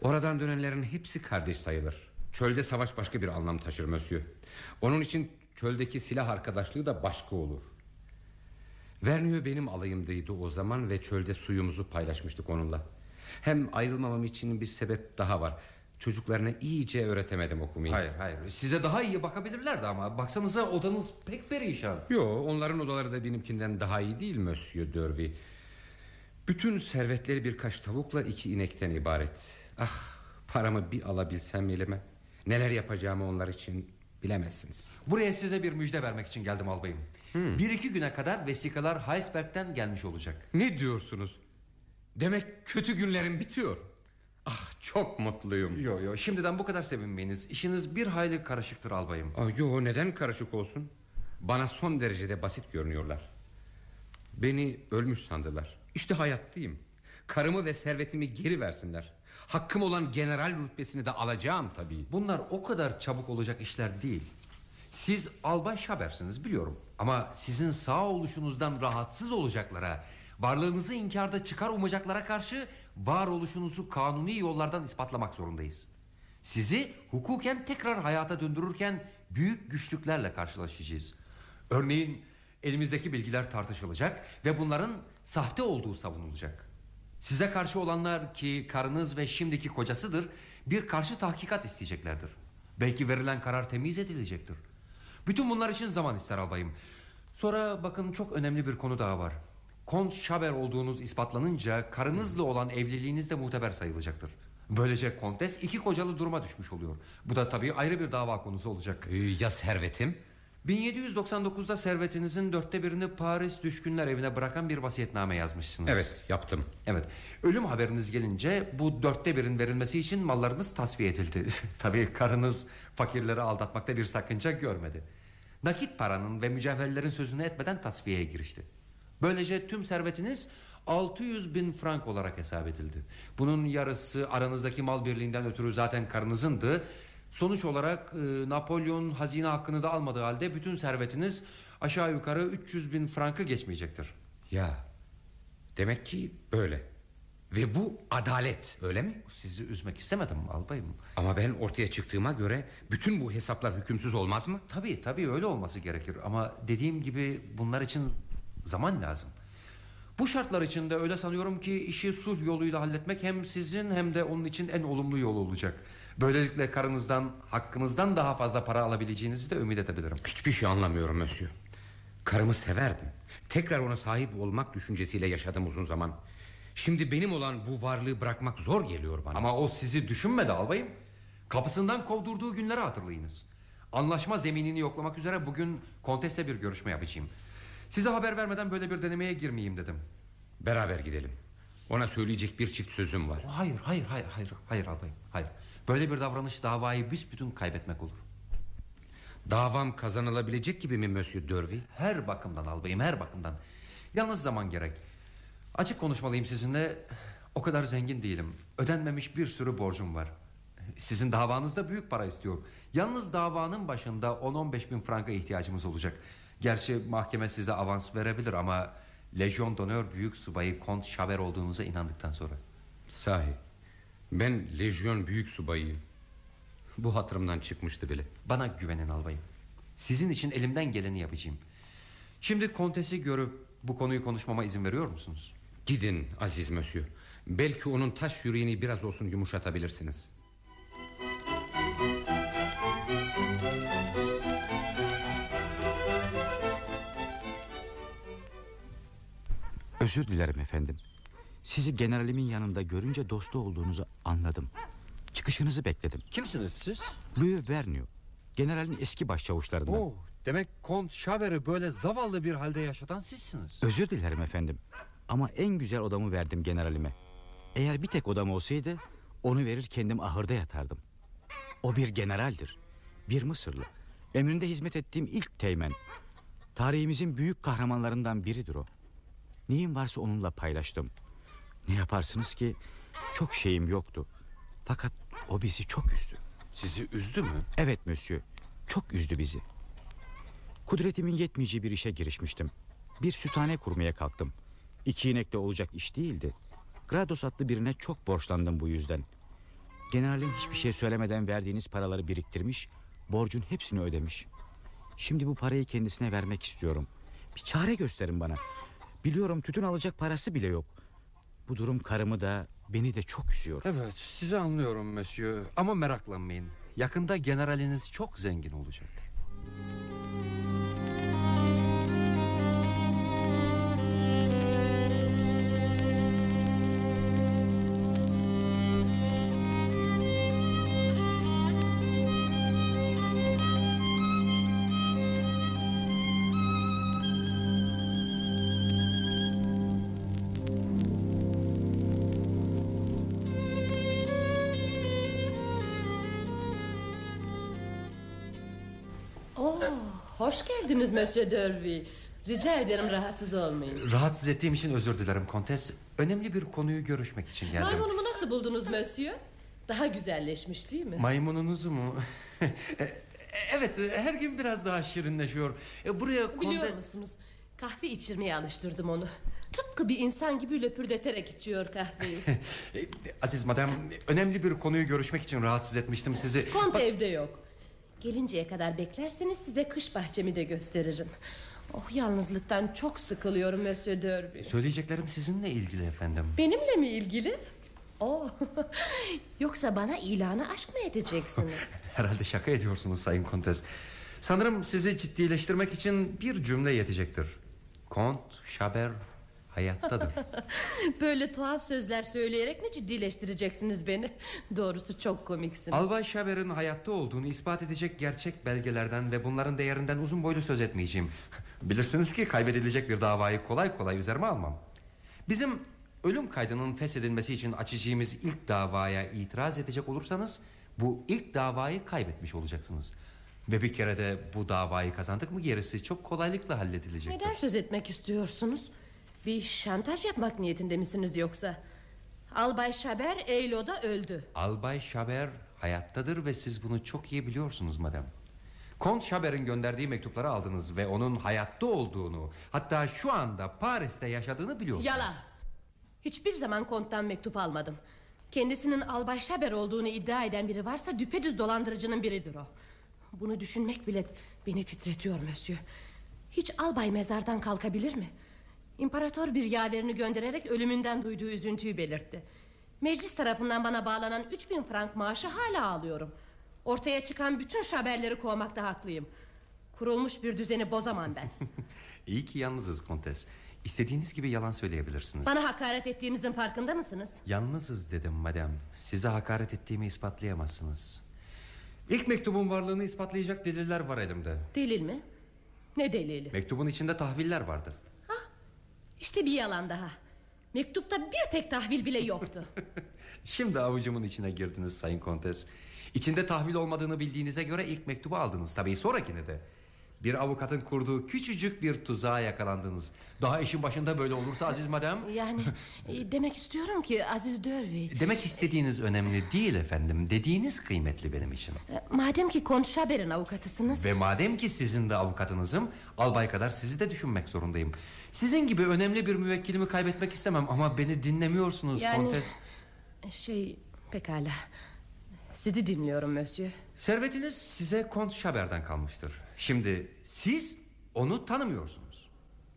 Oradan dönenlerin hepsi kardeş sayılır. Çölde savaş başka bir anlam taşır Monsieur. Onun için çöldeki silah arkadaşlığı da başka olur. Vernieu benim alayımdaydı o zaman ve çölde suyumuzu paylaşmıştık onunla. Hem ayrılmamam için bir sebep daha var. Çocuklarına iyice öğretemedim okumayı. Hayır hayır size daha iyi bakabilirlerdi ama Baksanıza odanız pek perişan Yo onların odaları da benimkinden daha iyi değil Monsieur Derby. Bütün servetleri birkaç tavukla iki inekten ibaret. Ah paramı bir alabilsem elime. Neler yapacağımı onlar için bilemezsiniz. Buraya size bir müjde vermek için geldim albayım Bir iki güne kadar vesikalar Heilsberg'den gelmiş olacak Ne diyorsunuz? Demek kötü günlerim bitiyor. Ah çok mutluyum. Yo yo şimdiden bu kadar sevinmeyiniz İşiniz bir hayli karışıktır albayım Ah, yo neden karışık olsun? Bana son derecede basit görünüyorlar. Beni ölmüş sandılar. İşte hayattayım. Karımı ve servetimi geri versinler. Hakkım olan general rütbesini de alacağım tabii. Bunlar o kadar çabuk olacak işler değil. Siz albay şabersiniz biliyorum. Ama sizin sağ oluşunuzdan rahatsız olacaklara Varlığınızı inkarda çıkar umacaklara karşı Varoluşunuzu kanuni yollardan ispatlamak zorundayız. Sizi hukuken tekrar hayata döndürürken Büyük güçlüklerle karşılaşacağız. Örneğin elimizdeki bilgiler tartışılacak Ve bunların sahte olduğu savunulacak Size karşı olanlar ki karınız ve şimdiki kocasıdır Bir karşı tahkikat isteyeceklerdir Belki verilen karar temiz edilecektir Bütün bunlar için zaman ister albayım. Sonra bakın çok önemli bir konu daha var. Kont Şaber olduğunuz ispatlanınca karınızla olan evliliğiniz de muteber sayılacaktır. Böylece kontes iki kocalı duruma düşmüş oluyor. Bu da tabii ayrı bir dava konusu olacak. Ee, ya servetim? 1799'da servetinizin dörtte birini Paris düşkünler evine bırakan bir vasiyetname yazmışsınız. Evet yaptım. Evet. Ölüm haberiniz gelince bu dörtte birin verilmesi için mallarınız tasfiye edildi. *laughs* Tabii karınız fakirleri aldatmakta bir sakınca görmedi. Nakit paranın ve mücevherlerin sözünü etmeden tasfiyeye girişti. Böylece tüm servetiniz 600 bin frank olarak hesap edildi. Bunun yarısı aranızdaki mal birliğinden ötürü zaten karınızındı. Sonuç olarak e, Napolyon hazine hakkını da almadığı halde bütün servetiniz aşağı yukarı 300 bin frankı geçmeyecektir. Ya demek ki böyle. Ve bu adalet öyle mi? Sizi üzmek istemedim albayım. Ama ben ortaya çıktığıma göre bütün bu hesaplar hükümsüz olmaz mı? Tabii tabii öyle olması gerekir ama dediğim gibi bunlar için zaman lazım. Bu şartlar içinde öyle sanıyorum ki işi sulh yoluyla halletmek hem sizin hem de onun için en olumlu yol olacak. Böylelikle karınızdan hakkınızdan daha fazla para alabileceğinizi de ümit edebilirim. Hiçbir şey anlamıyorum Mösyö. Karımı severdim. Tekrar ona sahip olmak düşüncesiyle yaşadım uzun zaman. Şimdi benim olan bu varlığı bırakmak zor geliyor bana. Ama o sizi düşünmedi albayım. Kapısından kovdurduğu günleri hatırlayınız. Anlaşma zeminini yoklamak üzere bugün kontesle bir görüşme yapacağım. Size haber vermeden böyle bir denemeye girmeyeyim dedim. Beraber gidelim. Ona söyleyecek bir çift sözüm var. Hayır, hayır, hayır, hayır, hayır albayım, hayır. Böyle bir davranış davayı büsbütün kaybetmek olur. Davam kazanılabilecek gibi mi Monsieur Dörvi? Her bakımdan albayım, her bakımdan. Yalnız zaman gerek. Açık konuşmalıyım sizinle. O kadar zengin değilim. Ödenmemiş bir sürü borcum var. Sizin davanızda büyük para istiyor. Yalnız davanın başında 10-15 bin franka ihtiyacımız olacak. Gerçi mahkeme size avans verebilir ama... ...Lejyon Donör Büyük Subayı Kont Şaber olduğunuza inandıktan sonra. Sahi. Ben lejyon büyük subayıyım. Bu hatırımdan çıkmıştı bile. Bana güvenin albayım. Sizin için elimden geleni yapacağım. Şimdi kontesi görüp bu konuyu konuşmama izin veriyor musunuz? Gidin aziz Monsieur. Belki onun taş yüreğini biraz olsun yumuşatabilirsiniz. Özür dilerim efendim. Sizi generalimin yanında görünce dostu olduğunuzu anladım. Çıkışınızı bekledim. Kimsiniz siz? Louis Vernieu. Generalin eski başçavuşlarından. Oo, demek Kont Şaber'i böyle zavallı bir halde yaşatan sizsiniz. Özür dilerim efendim. Ama en güzel odamı verdim generalime. Eğer bir tek odam olsaydı onu verir kendim ahırda yatardım. O bir generaldir. Bir Mısırlı. Emrinde hizmet ettiğim ilk teğmen. Tarihimizin büyük kahramanlarından biridir o. Neyim varsa onunla paylaştım. Ne yaparsınız ki çok şeyim yoktu. Fakat o bizi çok üzdü. Sizi üzdü mü? Evet monsieur. Çok üzdü bizi. Kudretimin yetmeyeceği bir işe girişmiştim. Bir süthane kurmaya kalktım. İki inekle olacak iş değildi. Grados adlı birine çok borçlandım bu yüzden. Generalim hiçbir şey söylemeden verdiğiniz paraları biriktirmiş, borcun hepsini ödemiş. Şimdi bu parayı kendisine vermek istiyorum. Bir çare gösterin bana. Biliyorum tütün alacak parası bile yok. Bu durum karımı da beni de çok üzüyor. Evet sizi anlıyorum Monsieur. Ama meraklanmayın. Yakında generaliniz çok zengin olacak hoş geldiniz Monsieur Derby. Rica ederim rahatsız olmayın. Rahatsız ettiğim için özür dilerim Kontes Önemli bir konuyu görüşmek için geldim Maymunumu nasıl buldunuz Monsieur? Daha güzelleşmiş değil mi? Maymununuzu mu? *laughs* E, evet her gün biraz daha şirinleşiyor E, Buraya Biliyor musunuz? Kahve içirmeye alıştırdım onu. Tıpkı bir insan gibi löpürdeterek içiyor kahveyi. *laughs* E, Aziz madem önemli bir konuyu görüşmek için rahatsız etmiştim sizi Kont evde yok. Gelinceye kadar beklerseniz size kış bahçemi de gösteririm. Oh yalnızlıktan çok sıkılıyorum Monsieur Derby. Söyleyeceklerim sizinle ilgili efendim Benimle mi ilgili? Oh. *laughs* Yoksa bana ilanı aşk mı edeceksiniz? *laughs* Herhalde şaka ediyorsunuz Sayın Kontes Sanırım sizi ciddileştirmek için bir cümle yetecektir. Kont Şaber hayattadır. *laughs* Böyle tuhaf sözler söyleyerek mi ciddileştireceksiniz beni? *laughs* Doğrusu çok komiksiniz. Albay Şaber'in hayatta olduğunu ispat edecek gerçek belgelerden ve bunların değerinden uzun boylu söz etmeyeceğim. *laughs* Bilirsiniz ki kaybedilecek bir davayı kolay kolay üzerime almam. Bizim ölüm kaydının feshedilmesi için açacağımız ilk davaya itiraz edecek olursanız bu ilk davayı kaybetmiş olacaksınız. Ve bir kere de bu davayı kazandık mı gerisi çok kolaylıkla halledilecektir. Neden söz etmek istiyorsunuz? Bir şantaj yapmak niyetinde misiniz yoksa? Albay Şaber Eylo'da öldü. Albay Şaber hayattadır ve siz bunu çok iyi biliyorsunuz madem. Kont Şaber'in gönderdiği mektupları aldınız ve onun hayatta olduğunu, hatta şu anda Paris'te yaşadığını biliyorsunuz. Yalan. Hiçbir zaman konttan mektup almadım. Kendisinin Albay Şaber olduğunu iddia eden biri varsa düpedüz dolandırıcının biridir o. Bunu düşünmek bile beni titretiyor Mösyö. Hiç albay mezardan kalkabilir mi? İmparator bir yaverini göndererek ölümünden duyduğu üzüntüyü belirtti. Meclis tarafından bana bağlanan 3000 frank maaşı hala alıyorum. Ortaya çıkan bütün şaberleri kovmakta haklıyım. Kurulmuş bir düzeni bozamam ben. *laughs* İyi ki yalnızız kontes. İstediğiniz gibi yalan söyleyebilirsiniz. Bana hakaret ettiğinizin farkında mısınız? Yalnızız dedim madem. Size hakaret ettiğimi ispatlayamazsınız. İlk mektubun varlığını ispatlayacak deliller var elimde. Delil mi? Ne delili? Mektubun içinde tahviller vardı. İşte bir yalan daha. Mektupta bir tek tahvil bile yoktu. *laughs* Şimdi avucumun içine girdiniz Sayın Kontes. İçinde tahvil olmadığını bildiğinize göre ilk mektubu aldınız. Tabii sonrakini de. Bir avukatın kurduğu küçücük bir tuzağa yakalandınız. Daha işin başında böyle olursa Aziz Madem... Yani *laughs* e, demek istiyorum ki Aziz Dörvi... Demek istediğiniz önemli değil efendim. Dediğiniz kıymetli benim için. e, Madem ki Kont Şaber'in avukatısınız... Ve madem ki sizin de avukatınızım... Albay kadar sizi de düşünmek zorundayım. Sizin gibi önemli bir müvekkilimi kaybetmek istemem... ama beni dinlemiyorsunuz Yani- Kontes. Şey pekala. Sizi dinliyorum Mösyö. Servetiniz size Kont Şaber'den kalmıştır. Şimdi siz onu tanımıyorsunuz.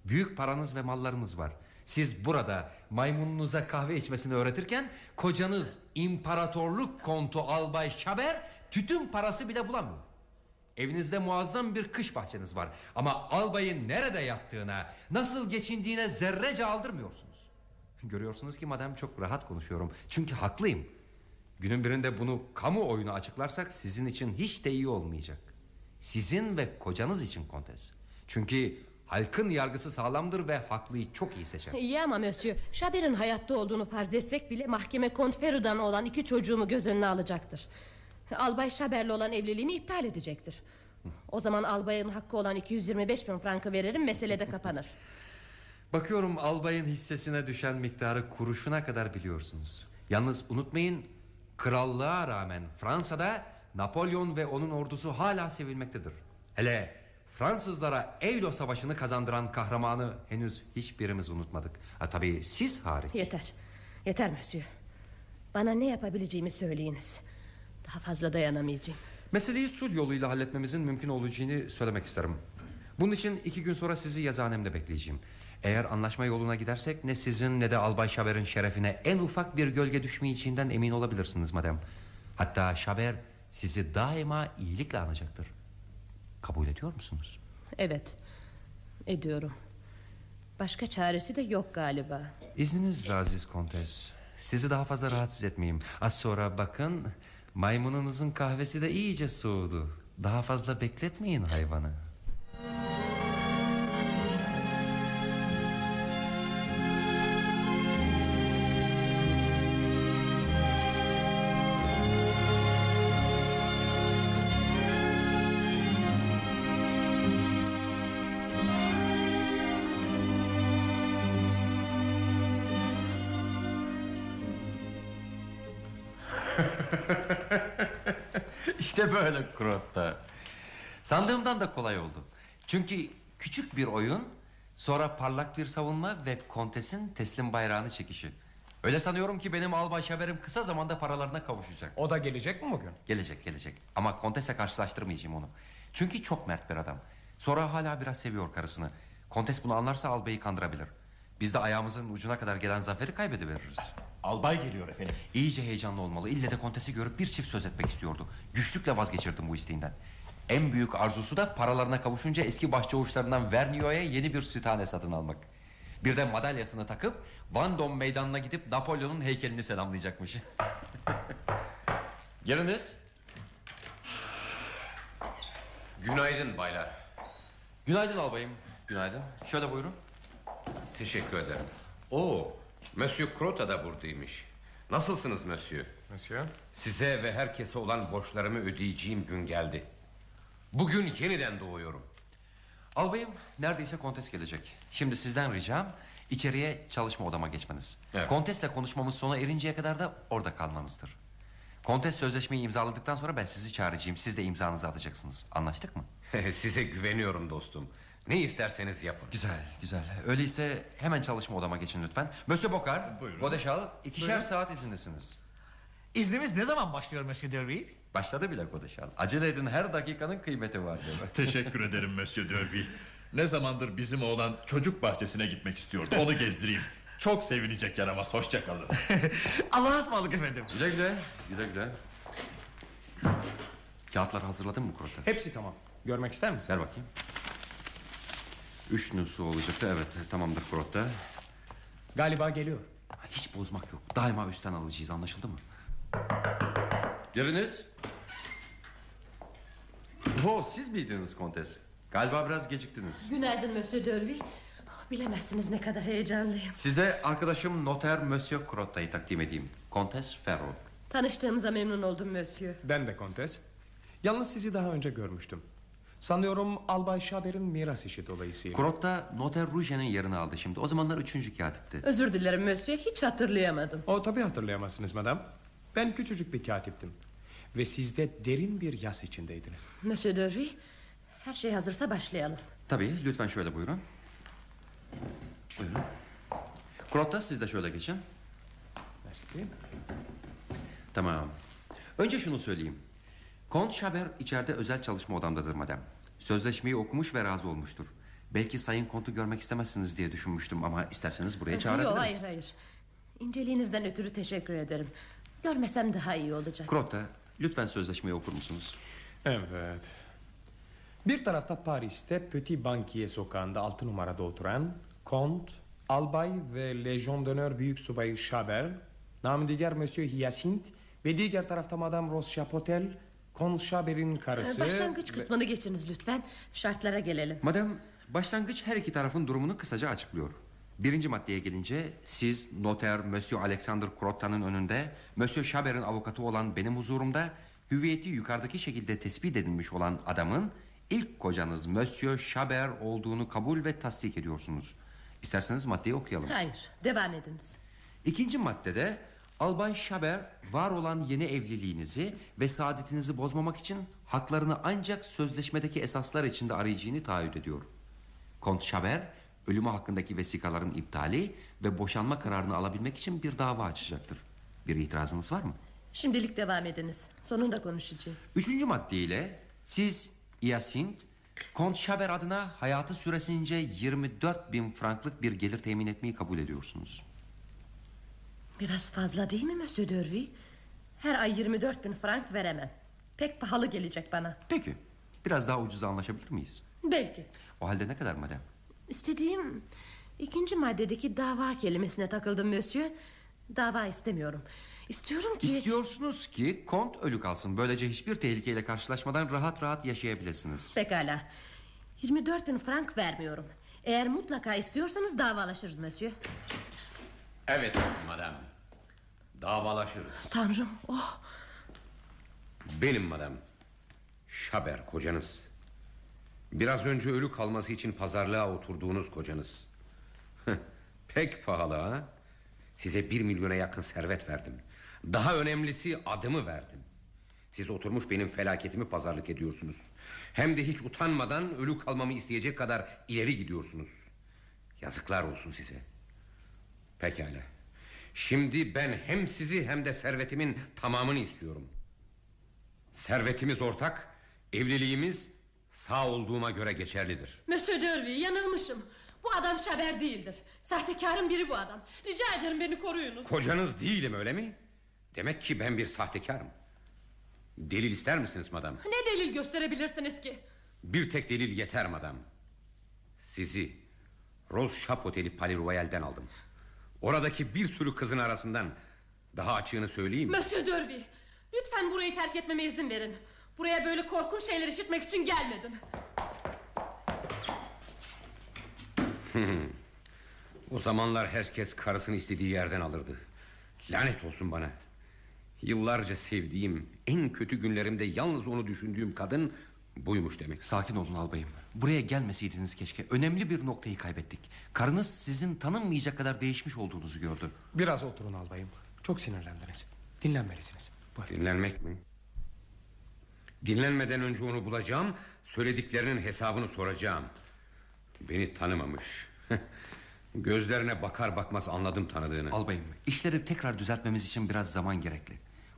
Büyük paranız ve mallarınız var. Siz burada maymununuza kahve içmesini öğretirken kocanız imparatorluk kontu Albay Şaber tütün parası bile bulamıyor. Evinizde muazzam bir kış bahçeniz var ama albayın nerede yattığına, nasıl geçindiğine zerrece aldırmıyorsunuz. Görüyorsunuz ki madem çok rahat konuşuyorum. Çünkü haklıyım. Günün birinde bunu kamuoyuna açıklarsak sizin için hiç de iyi olmayacak. Sizin ve kocanız için kontes. Çünkü halkın yargısı sağlamdır ve haklıyı çok iyi seçer. İyi ama Mösyö Şaber'in hayatta olduğunu farz etsek bile Mahkeme Kont Feru'dan olan iki çocuğumu göz önüne alacaktır. Albay Şaber'le olan evliliğimi iptal edecektir. O zaman albayın hakkı olan 225 bin frankı veririm mesele de kapanır. *laughs* Bakıyorum albayın hissesine düşen miktarı kuruşuna kadar biliyorsunuz. Yalnız unutmayın krallığa rağmen Fransa'da Napolyon ve onun ordusu hala sevilmektedir. Hele Fransızlara Eylo Savaşı'nı kazandıran kahramanı henüz hiçbirimiz unutmadık. Ha, tabii siz hariç. Yeter. Yeter Mösyö. Bana ne yapabileceğimi söyleyiniz. Daha fazla dayanamayacağım. Meseleyi sulh yoluyla halletmemizin mümkün olacağını söylemek isterim. Bunun için iki gün sonra sizi yazıhanemde bekleyeceğim. Eğer anlaşma yoluna gidersek ne sizin ne de Albay Şaber'in şerefine en ufak bir gölge düşmeyeceğinden emin olabilirsiniz madem. Hatta Şaber sizi daima iyilikle anacaktır. Kabul ediyor musunuz? Evet. Ediyorum. Başka çaresi de yok galiba. İzninizle Aziz Kontes. Sizi daha fazla rahatsız etmeyeyim. Az sonra bakın maymununuzun kahvesi de iyice soğudu. Daha fazla bekletmeyin hayvanı. İşte böyle Krotta. Sandığımdan da kolay oldu. Çünkü küçük bir oyun, sonra parlak bir savunma ve kontesin teslim bayrağını çekişi. Öyle sanıyorum ki benim albay haberim kısa zamanda paralarına kavuşacak. O da gelecek mi bugün? Gelecek gelecek ama kontesle karşılaştırmayacağım onu. Çünkü çok mert bir adam. Sonra hala biraz seviyor karısını. Kontes bunu anlarsa albayı kandırabilir. Biz de ayağımızın ucuna kadar gelen zaferi kaybedebiliriz. Albay geliyor efendim. İyice heyecanlı olmalı. İlle de kontesi görüp bir çift söz etmek istiyordu. Güçlükle vazgeçirdim bu isteğinden. En büyük arzusu da paralarına kavuşunca eski başçavuşlarından Vernio'ya yeni bir süthane satın almak. Bir de madalyasını takıp Vendôme meydanına gidip Napolyon'un heykelini selamlayacakmış. *laughs* Giriniz. Günaydın baylar. Günaydın albayım. Günaydın. Şöyle buyurun. Teşekkür ederim. Oo, Monsieur Crota da buradaymış. Nasılsınız Monsieur? Monsieur? Size ve herkese olan borçlarımı ödeyeceğim gün geldi. Bugün yeniden doğuyorum. Albayım neredeyse kontes gelecek. Şimdi sizden ricam içeriye çalışma odama geçmeniz. Evet. Kontesle konuşmamız sona erinceye kadar da orada kalmanızdır. Kontes sözleşmeyi imzaladıktan sonra ben sizi çağıracağım. Siz de imzanızı atacaksınız. Anlaştık mı? *laughs* Size güveniyorum dostum. Ne isterseniz yapın. Güzel, güzel. Öyleyse hemen çalışma odama geçin lütfen. Monsieur Bokar, Buyurun. Godeşal, ikişer Buyurun. saat izinlisiniz. İznimiz ne zaman başlıyor Monsieur Derville? Başladı bile Godeşal. Acele edin her dakikanın kıymeti var. *laughs* Teşekkür ederim Monsieur Derby. Ne zamandır bizim oğlan çocuk bahçesine gitmek istiyordu. Onu gezdireyim. Çok sevinecek yaramaz. Hoşça kalın. *laughs* Allah'a ısmarladık efendim. Güle güle, güle güle. Kağıtları hazırladın mı Kurata? Hepsi tamam. Görmek ister misin? Ver bakayım. Üç nüsü olacaktı. Evet, tamamdır Kurata. Galiba geliyor. Hiç bozmak yok. Daima üstten alacağız. Anlaşıldı mı? Giriniz. Oo, siz miydiniz kontes? Galiba biraz geciktiniz. Günaydın Monsieur Derville. Bilemezsiniz ne kadar heyecanlıyım. Size arkadaşım noter Monsieur Crotta'yı takdim edeyim. Kontes Ferro. Tanıştığımıza memnun oldum Monsieur. Ben de kontes. Yalnız sizi daha önce görmüştüm. Sanıyorum Albay Şaber'in miras işi dolayısıyla. Crotta noter Rouget'in yerini aldı şimdi. O zamanlar üçüncü katipti. Özür dilerim Monsieur hiç hatırlayamadım. O tabii hatırlayamazsınız madam. Ben küçücük bir katiptim. Ve siz de derin bir yas içindeydiniz. Monsieur Derville her şey hazırsa başlayalım. Tabii lütfen şöyle buyurun. Buyurun. Crotta siz de şöyle geçin. Mersi. Tamam. Önce şunu söyleyeyim. Kont Şaber içeride özel çalışma odamdadır madem. Sözleşmeyi okumuş ve razı olmuştur. Belki Sayın Kont'u görmek istemezsiniz diye düşünmüştüm ama isterseniz buraya çağırabiliriz. Yok hayır hayır. İnceliğinizden ötürü teşekkür ederim. Görmesem daha iyi olacak. Crotta lütfen sözleşmeyi okur musunuz? Evet. Bir tarafta Paris'te Petit Bankier sokağında altı numarada oturan Kont, Albay ve Legion d'Honneur Büyük Subayı Şaber, namı diğer Monsieur Hyacinthe ve diğer tarafta Madame Rose Chapotel, Kont Şaber'in karısı... Ee, Başlangıç kısmını geçiniz lütfen. Şartlara gelelim. Madem başlangıç her iki tarafın durumunu kısaca açıklıyor. Birinci maddeye gelince siz noter Monsieur Alexander Crotta'nın önünde Monsieur Chaber'in avukatı olan benim huzurumda hüviyeti yukarıdaki şekilde tespit edilmiş olan adamın ilk kocanız Monsieur Chaber olduğunu kabul ve tasdik ediyorsunuz. İsterseniz maddeyi okuyalım. Hayır devam ediniz. İkinci maddede Albay Şaber var olan yeni evliliğinizi ve saadetinizi bozmamak için haklarını ancak sözleşmedeki esaslar içinde arayacağını taahhüt ediyor. Kont Şaber ölümü hakkındaki vesikaların iptali ve boşanma kararını alabilmek için bir dava açacaktır. Bir itirazınız var mı? Şimdilik devam ediniz. Sonunda konuşacağım. Üçüncü maddeyle siz Hyacinthe Kont Şaber adına hayatı süresince 24 bin franklık bir gelir temin etmeyi kabul ediyorsunuz. Biraz fazla değil mi Monsieur Derville? Her ay 24 bin frank veremem. Pek pahalı gelecek bana. Peki biraz daha ucuza anlaşabilir miyiz? Belki. O halde ne kadar madem? İstediğim ikinci maddedeki dava kelimesine takıldım Monsieur. Dava istemiyorum. İstiyorum ki... İstiyorsunuz ki kont ölü kalsın. Böylece hiçbir tehlikeyle karşılaşmadan rahat rahat yaşayabilirsiniz. Pekala. 24 bin frank vermiyorum. Eğer mutlaka istiyorsanız davalaşırız Monsieur. Evet madam. Davalaşırız. Tanrım oh. Benim madam. Şaber kocanız. Biraz önce ölü kalması için pazarlığa oturduğunuz kocanız. Pek pahalı ha. Size bir milyona yakın servet verdim. Daha önemlisi adımı verdim. Siz oturmuş benim felaketimi pazarlık ediyorsunuz. Hem de hiç utanmadan ölü kalmamı isteyecek kadar ileri gidiyorsunuz. Yazıklar olsun size. Pekala. Şimdi ben hem sizi hem de servetimin tamamını istiyorum. Servetimiz ortak, evliliğimiz sağ olduğuma göre geçerlidir. Monsieur Derville yanılmışım. Bu adam şaber değildir. Sahtekarın biri bu adam. Rica ederim beni koruyunuz. Kocanız değilim öyle mi? Demek ki ben bir sahtekarım. Delil ister misiniz madam? Ne delil gösterebilirsiniz ki? Bir tek delil yeter madam. Sizi Rose Shop Oteli Palais Royal'den aldım. Oradaki bir sürü kızın arasından daha açığını söyleyeyim. Monsieur Derby lütfen burayı terk etmeme izin verin. Buraya böyle korkunç şeyler işitmek için gelmedim. *laughs* o zamanlar herkes karısını istediği yerden alırdı. Lanet olsun bana. Yıllarca sevdiğim, en kötü günlerimde yalnız onu düşündüğüm kadın buymuş demek. Sakin olun albayım. Buraya gelmeseydiniz keşke. Önemli bir noktayı kaybettik. Karınız sizin tanınmayacak kadar değişmiş olduğunuzu gördü. Biraz oturun albayım. Çok sinirlendiniz. Dinlenmelisiniz. Buyurun. Dinlenmek mi? Dinlenmeden önce onu bulacağım, söylediklerinin hesabını soracağım. Beni tanımamış. *laughs* Gözlerine bakar bakmaz anladım tanıdığını. Albayım, işleri tekrar düzeltmemiz için biraz zaman gerekli.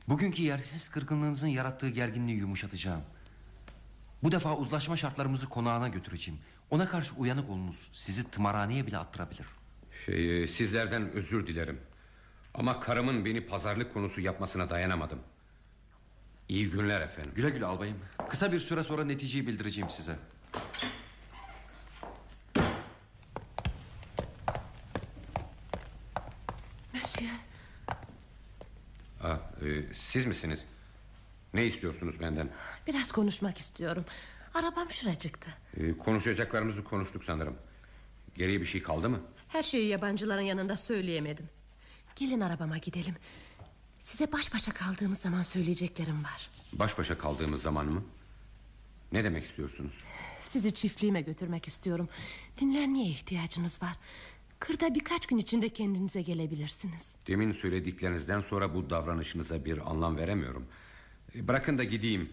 Bugünkü yersiz kırgınlığınızın yarattığı gerginliği yumuşatacağım. Bu defa uzlaşma şartlarımızı konağına götüreceğim. Ona karşı uyanık olunuz. Sizi tımarhaneye bile attırabilir. Şey, sizlerden özür dilerim. Ama karımın beni pazarlık konusu yapmasına dayanamadım. İyi günler efendim. Güle güle albayım. Kısa bir süre sonra neticeyi bildireceğim size. Monsieur Aa, e, siz misiniz? Ne istiyorsunuz benden? biraz konuşmak istiyorum. Arabam şuracıktı. E, konuşacaklarımızı konuştuk sanırım. Geriye bir şey kaldı mı? Her şeyi yabancıların yanında söyleyemedim. Gelin arabama gidelim. Size baş başa kaldığımız zaman söyleyeceklerim var. Baş başa kaldığımız zaman mı? Ne demek istiyorsunuz? Sizi çiftliğime götürmek istiyorum. Dinlenmeye ihtiyacınız var. Kırda birkaç gün içinde kendinize gelebilirsiniz. Demin söylediklerinizden sonra bu davranışınıza bir anlam veremiyorum. E, Bırakın da gideyim.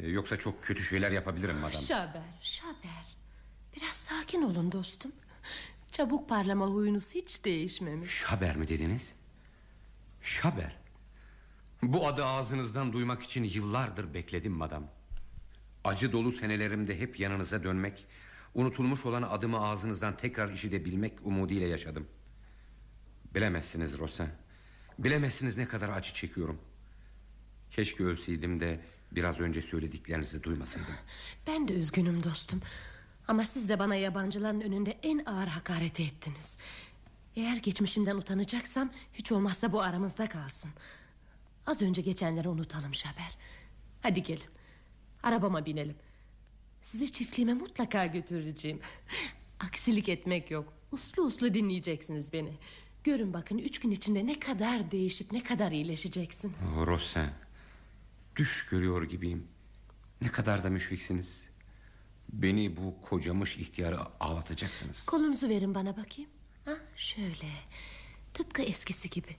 E, Yoksa çok kötü şeyler yapabilirim madam. Şaber, Şaber. Biraz sakin olun dostum. Çabuk parlama huyunuz hiç değişmemiş. Şaber mi dediniz? Şaber. Bu adı ağzınızdan duymak için yıllardır bekledim madam. Acı dolu senelerimde hep yanınıza dönmek... ...unutulmuş olan adımı ağzınızdan tekrar işitebilmek umuduyla yaşadım. Bilemezsiniz Rosa. Bilemezsiniz ne kadar acı çekiyorum. Keşke ölseydim de biraz önce söylediklerinizi duymasaydım. *laughs* Ben de üzgünüm dostum. Ama siz de bana yabancıların önünde en ağır hakareti ettiniz. Eğer geçmişimden utanacaksam hiç olmazsa bu aramızda kalsın. Az önce geçenleri unutalım Şaber. Hadi gelin. Arabama binelim. Sizi çiftliğime mutlaka götüreceğim. *laughs* Aksilik etmek yok. Uslu uslu dinleyeceksiniz beni. Görün bakın üç gün içinde ne kadar değişip ne kadar iyileşeceksiniz. Rosa. Düş görüyor gibiyim. Ne kadar da müşfiksiniz. Beni bu kocamış ihtiyarı ağlatacaksınız. Kolunuzu verin bana bakayım. Ha, şöyle. Tıpkı eskisi gibi.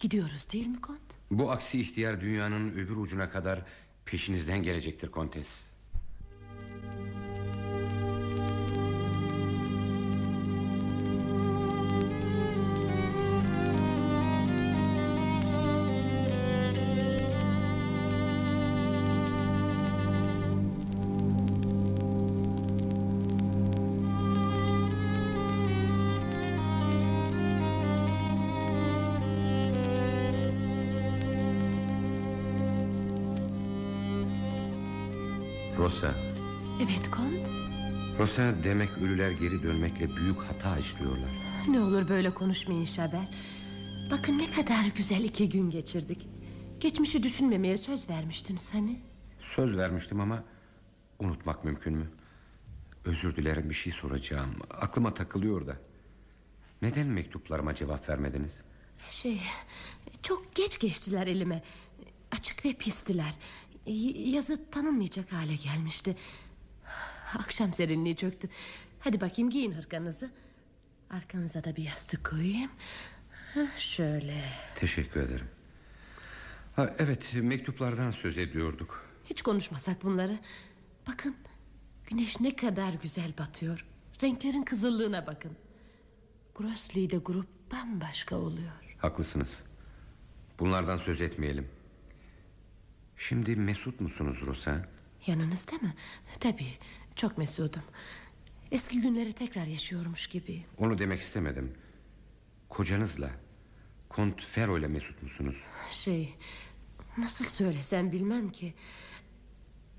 Gidiyoruz değil mi Kont? Bu aksi ihtiyar dünyanın öbür ucuna kadar peşinizden gelecektir kontes. Rosa demek ölüler geri dönmekle büyük hata işliyorlar. Ne olur böyle konuşmayın Şaber. Bakın ne kadar güzel iki gün geçirdik. Geçmişi düşünmemeye söz vermiştiniz hani. Söz vermiştim ama unutmak mümkün mü? Özür dilerim bir şey soracağım. Aklıma takılıyor da. Neden mektuplarıma cevap vermediniz? Şey çok geç geçtiler elime. Açık ve pistiler. Yazı tanınmayacak hale gelmişti. Akşam serinliği çöktü. Hadi bakayım giyin hırkanızı. Arkanıza da bir yastık koyayım. Şöyle. Teşekkür ederim. Ha, evet mektuplardan söz ediyorduk. Hiç konuşmasak bunları. Bakın güneş ne kadar güzel batıyor. Renklerin kızıllığına bakın. Grossley ile grup bambaşka oluyor. Haklısınız. Bunlardan söz etmeyelim. Şimdi mesut musunuz Rosa? Yanınızda mı? Tabii çok mesudum. Eski günleri tekrar yaşıyormuş gibi. Onu demek istemedim. Kocanızla, Kont Fero ile mesut musunuz? Şey Nasıl söylesem bilmem ki.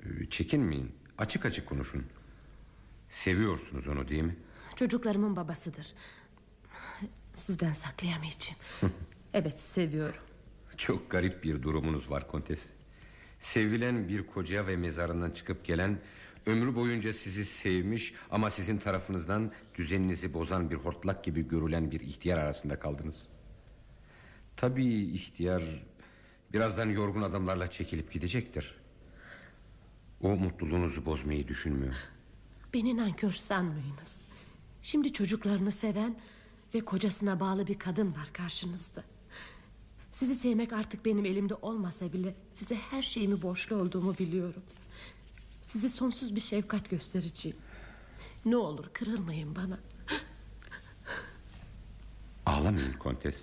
Ee, Çekinmeyin. Açık açık konuşun. Seviyorsunuz onu değil mi? Çocuklarımın babasıdır. Sizden saklayamayacağım. *laughs* evet seviyorum. Çok garip bir durumunuz var kontes. Sevilen bir koca ve mezarından çıkıp gelen ömrü boyunca sizi sevmiş ama sizin tarafınızdan düzeninizi bozan bir hortlak gibi görülen bir ihtiyar arasında kaldınız. Tabii ihtiyar birazdan yorgun adamlarla çekilip gidecektir. O mutluluğunuzu bozmayı düşünmüyor. Beni nankör sanmayınız. Şimdi çocuklarını seven ve kocasına bağlı bir kadın var karşınızda. Sizi sevmek artık benim elimde olmasa bile size her şeyimi borçlu olduğumu biliyorum. Sizi sonsuz bir şefkat göstereceğim. Ne olur kırılmayın bana. Ağlamayın kontes.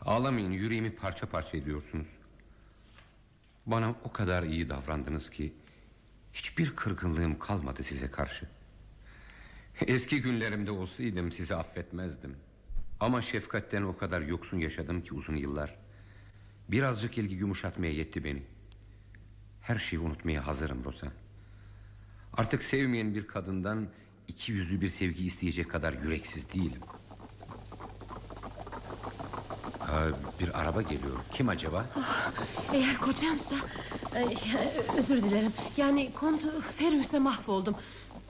Ağlamayın yüreğimi parça parça ediyorsunuz. Bana o kadar iyi davrandınız ki hiçbir kırgınlığım kalmadı size karşı. Eski günlerimde olsaydım sizi affetmezdim. Ama şefkatten o kadar yoksun yaşadım ki uzun yıllar. Birazcık ilgi yumuşatmaya yetti beni. Her şeyi unutmaya hazırım Rosa. Artık sevmeyen bir kadından iki yüzlü bir sevgi isteyecek kadar yüreksiz değilim. Aa, bir araba geliyor. Kim acaba? Eğer kocamsa... Özür dilerim. Yani Kont Ferruhs'e mahvoldum.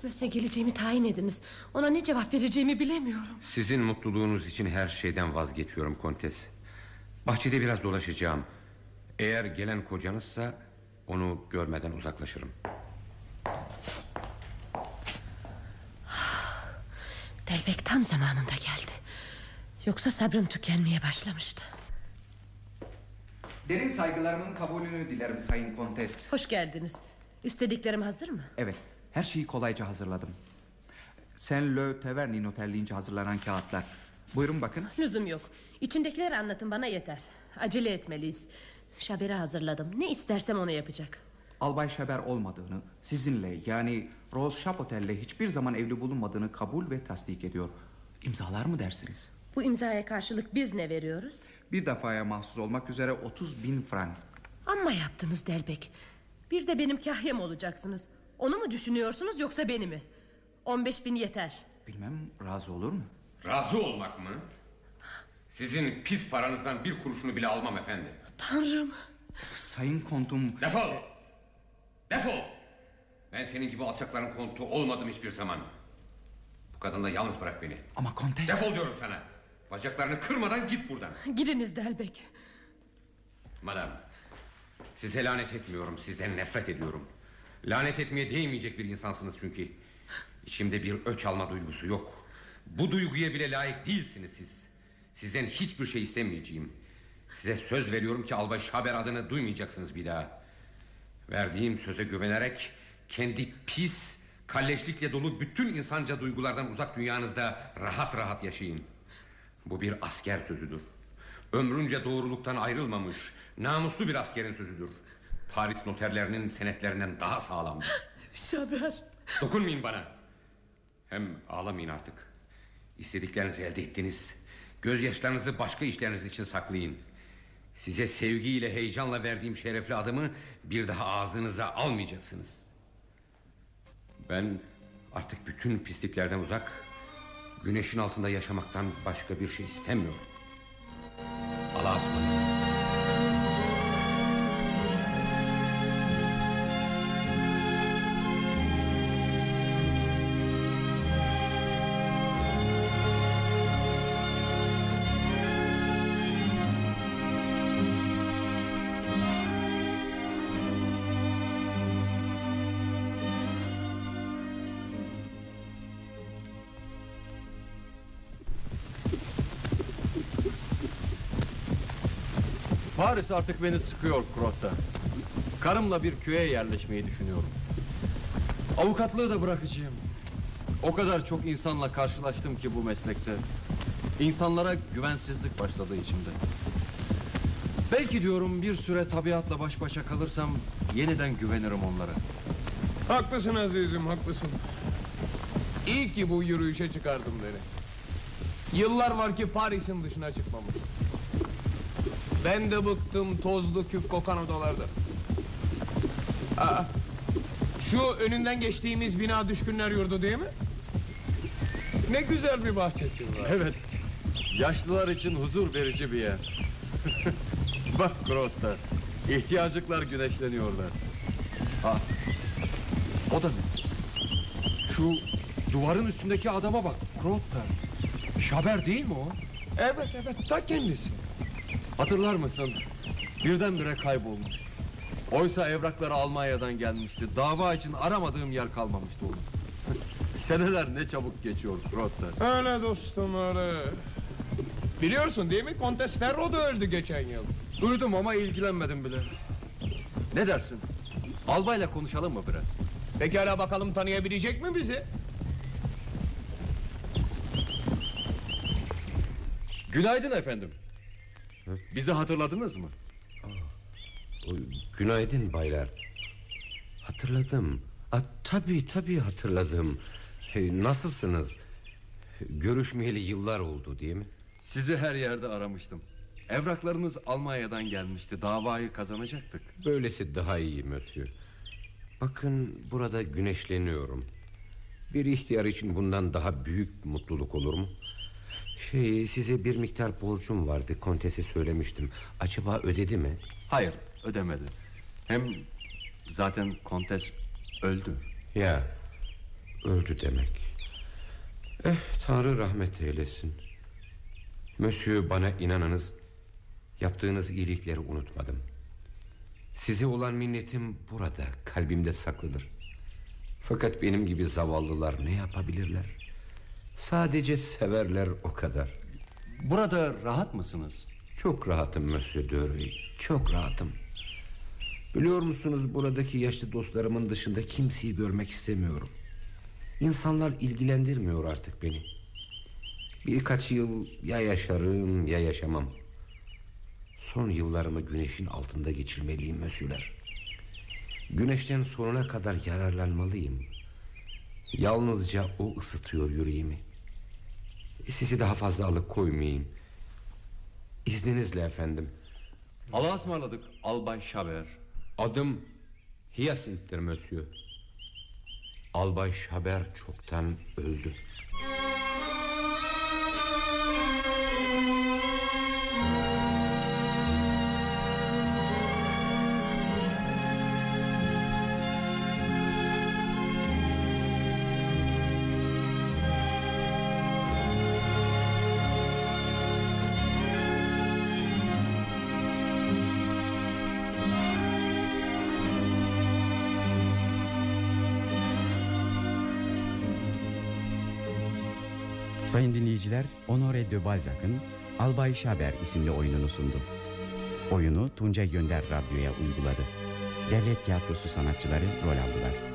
Böylece geleceğimi tayin ediniz. Ona ne cevap vereceğimi bilemiyorum. Sizin mutluluğunuz için her şeyden vazgeçiyorum kontes. Bahçede biraz dolaşacağım. Eğer gelen kocanızsa onu görmeden uzaklaşırım. Delbek tam zamanında geldi. Yoksa sabrım tükenmeye başlamıştı. Derin saygılarımın kabulünü dilerim Sayın Kontes. Hoş geldiniz. İstediklerim hazır mı? Evet, her şeyi kolayca hazırladım. Sen Le Tavernin otelliğince hazırlanan kağıtlar. Buyurun bakın. Lüzum yok. İçindekileri anlatın bana yeter. Acele etmeliyiz. Şaberi hazırladım. Ne istersem onu yapacak. Albay Şeber olmadığını, sizinle yani Rose Chapotel'le hiçbir zaman evli bulunmadığını kabul ve tasdik ediyor. İmzalar mı dersiniz? Bu imzaya karşılık biz ne veriyoruz? Bir defaya mahsus olmak üzere 30 bin frank. Amma yaptınız Delbek. Bir de benim kahyem olacaksınız. Onu mu düşünüyorsunuz yoksa beni mi? 15 bin yeter. Bilmem razı olur mu? Razı olmak mı? Sizin pis paranızdan bir kuruşunu bile almam efendi. Tanrım. Sayın kontum... Defol! Defol! Ben senin gibi alçakların kontu olmadım hiçbir zaman. Bu kadınla yalnız bırak beni. Ama kontes... Defol diyorum sana. Bacaklarını kırmadan git buradan. Gidiniz Delbek. Madam, size lanet etmiyorum, sizden nefret ediyorum. Lanet etmeye değmeyecek bir insansınız çünkü. İçimde bir öç alma duygusu yok. Bu duyguya bile layık değilsiniz siz. Sizden hiçbir şey istemeyeceğim. Size söz veriyorum ki Albay Şaber adını duymayacaksınız bir daha. Verdiğim söze güvenerek kendi pis, kalleşlikle dolu bütün insanca duygulardan uzak dünyanızda rahat rahat yaşayın. Bu bir asker sözüdür. Ömrünce doğruluktan ayrılmamış namuslu bir askerin sözüdür. Paris noterlerinin senetlerinden daha sağlamdır. Şaber. Dokunmayın bana. Hem ağlamayın artık. İstediklerinizi elde ettiniz. Gözyaşlarınızı başka işleriniz için saklayın. Size sevgiyle heyecanla verdiğim şerefli adımı bir daha ağzınıza almayacaksınız. Ben artık bütün pisliklerden uzak, güneşin altında yaşamaktan başka bir şey istemiyorum. Allah'a ısmarladık. Paris artık beni sıkıyor Krotta. Karımla bir köye yerleşmeyi düşünüyorum. Avukatlığı da bırakacağım. O kadar çok insanla karşılaştım ki bu meslekte. İnsanlara güvensizlik başladı içimde. Belki diyorum bir süre tabiatla baş başa kalırsam yeniden güvenirim onlara. Haklısın azizim haklısın. İyi ki bu yürüyüşe çıkardım beni. Yıllar var ki Paris'in dışına çıkmamıştım. Ben de bıktım tozlu küf kokan odalarda. Aa, şu önünden geçtiğimiz bina düşkünler yurdu değil mi? Ne güzel bir bahçesi var. *laughs* Evet. Yaşlılar için huzur verici bir yer. *laughs* Bak Grotta. İhtiyacıklar güneşleniyorlar. Ha. O da ne? Şu duvarın üstündeki adama bak. Grotta. Şaber değil mi o? Evet evet ta kendisi. Hatırlar mısın? Birdenbire kaybolmuştu. Oysa evrakları Almanya'dan gelmişti. Dava için aramadığım yer kalmamıştı onun. *laughs* Seneler ne çabuk geçiyor Grotta. Öyle dostum öyle. Biliyorsun değil mi? Kontes Ferro da öldü geçen yıl. Duydum ama ilgilenmedim bile. Ne dersin? Albayla konuşalım mı biraz? Pekala bakalım tanıyabilecek mi bizi? Günaydın efendim. Bizi hatırladınız mı? Günaydın baylar. Hatırladım. A, tabii tabii hatırladım. Nasılsınız? Görüşmeyeli yıllar oldu değil mi? Sizi her yerde aramıştım. Evraklarınız Almanya'dan gelmişti. Davayı kazanacaktık. Böylesi daha iyi Monsieur. Bakın burada güneşleniyorum. Bir ihtiyar için bundan daha büyük mutluluk olur mu? Şey size bir miktar borcum vardı kontese söylemiştim. Acaba ödedi mi? Hayır, ödemedi. Hem zaten kontes öldü. Ya öldü demek. Eh Tanrı rahmet eylesin. Monsieur bana inanınız yaptığınız iyilikleri unutmadım. Size olan minnetim burada kalbimde saklıdır. Fakat benim gibi zavallılar ne yapabilirler? Sadece severler o kadar. Burada rahat mısınız? Çok rahatım Monsieur Dörvey. Çok rahatım. Biliyor musunuz buradaki yaşlı dostlarımın dışında kimseyi görmek istemiyorum. İnsanlar ilgilendirmiyor artık beni. Birkaç yıl ya yaşarım ya yaşamam. Son yıllarımı güneşin altında geçirmeliyim Mösyöler. Güneşten sonuna kadar yararlanmalıyım. Yalnızca o ısıtıyor yüreğimi. Sizi daha fazla alıkoymayayım. İzninizle efendim. Allah'a ısmarladık Albay Şaber. Adım Hyacinth'tir Monsieur. Albay Şaber çoktan öldü. Sayın dinleyiciler, Honoré de Balzac'ın Albay Şaber isimli oyununu sundu. Oyunu Tuncay Gönder Radyo'ya uyguladı. Devlet tiyatrosu sanatçıları rol aldılar.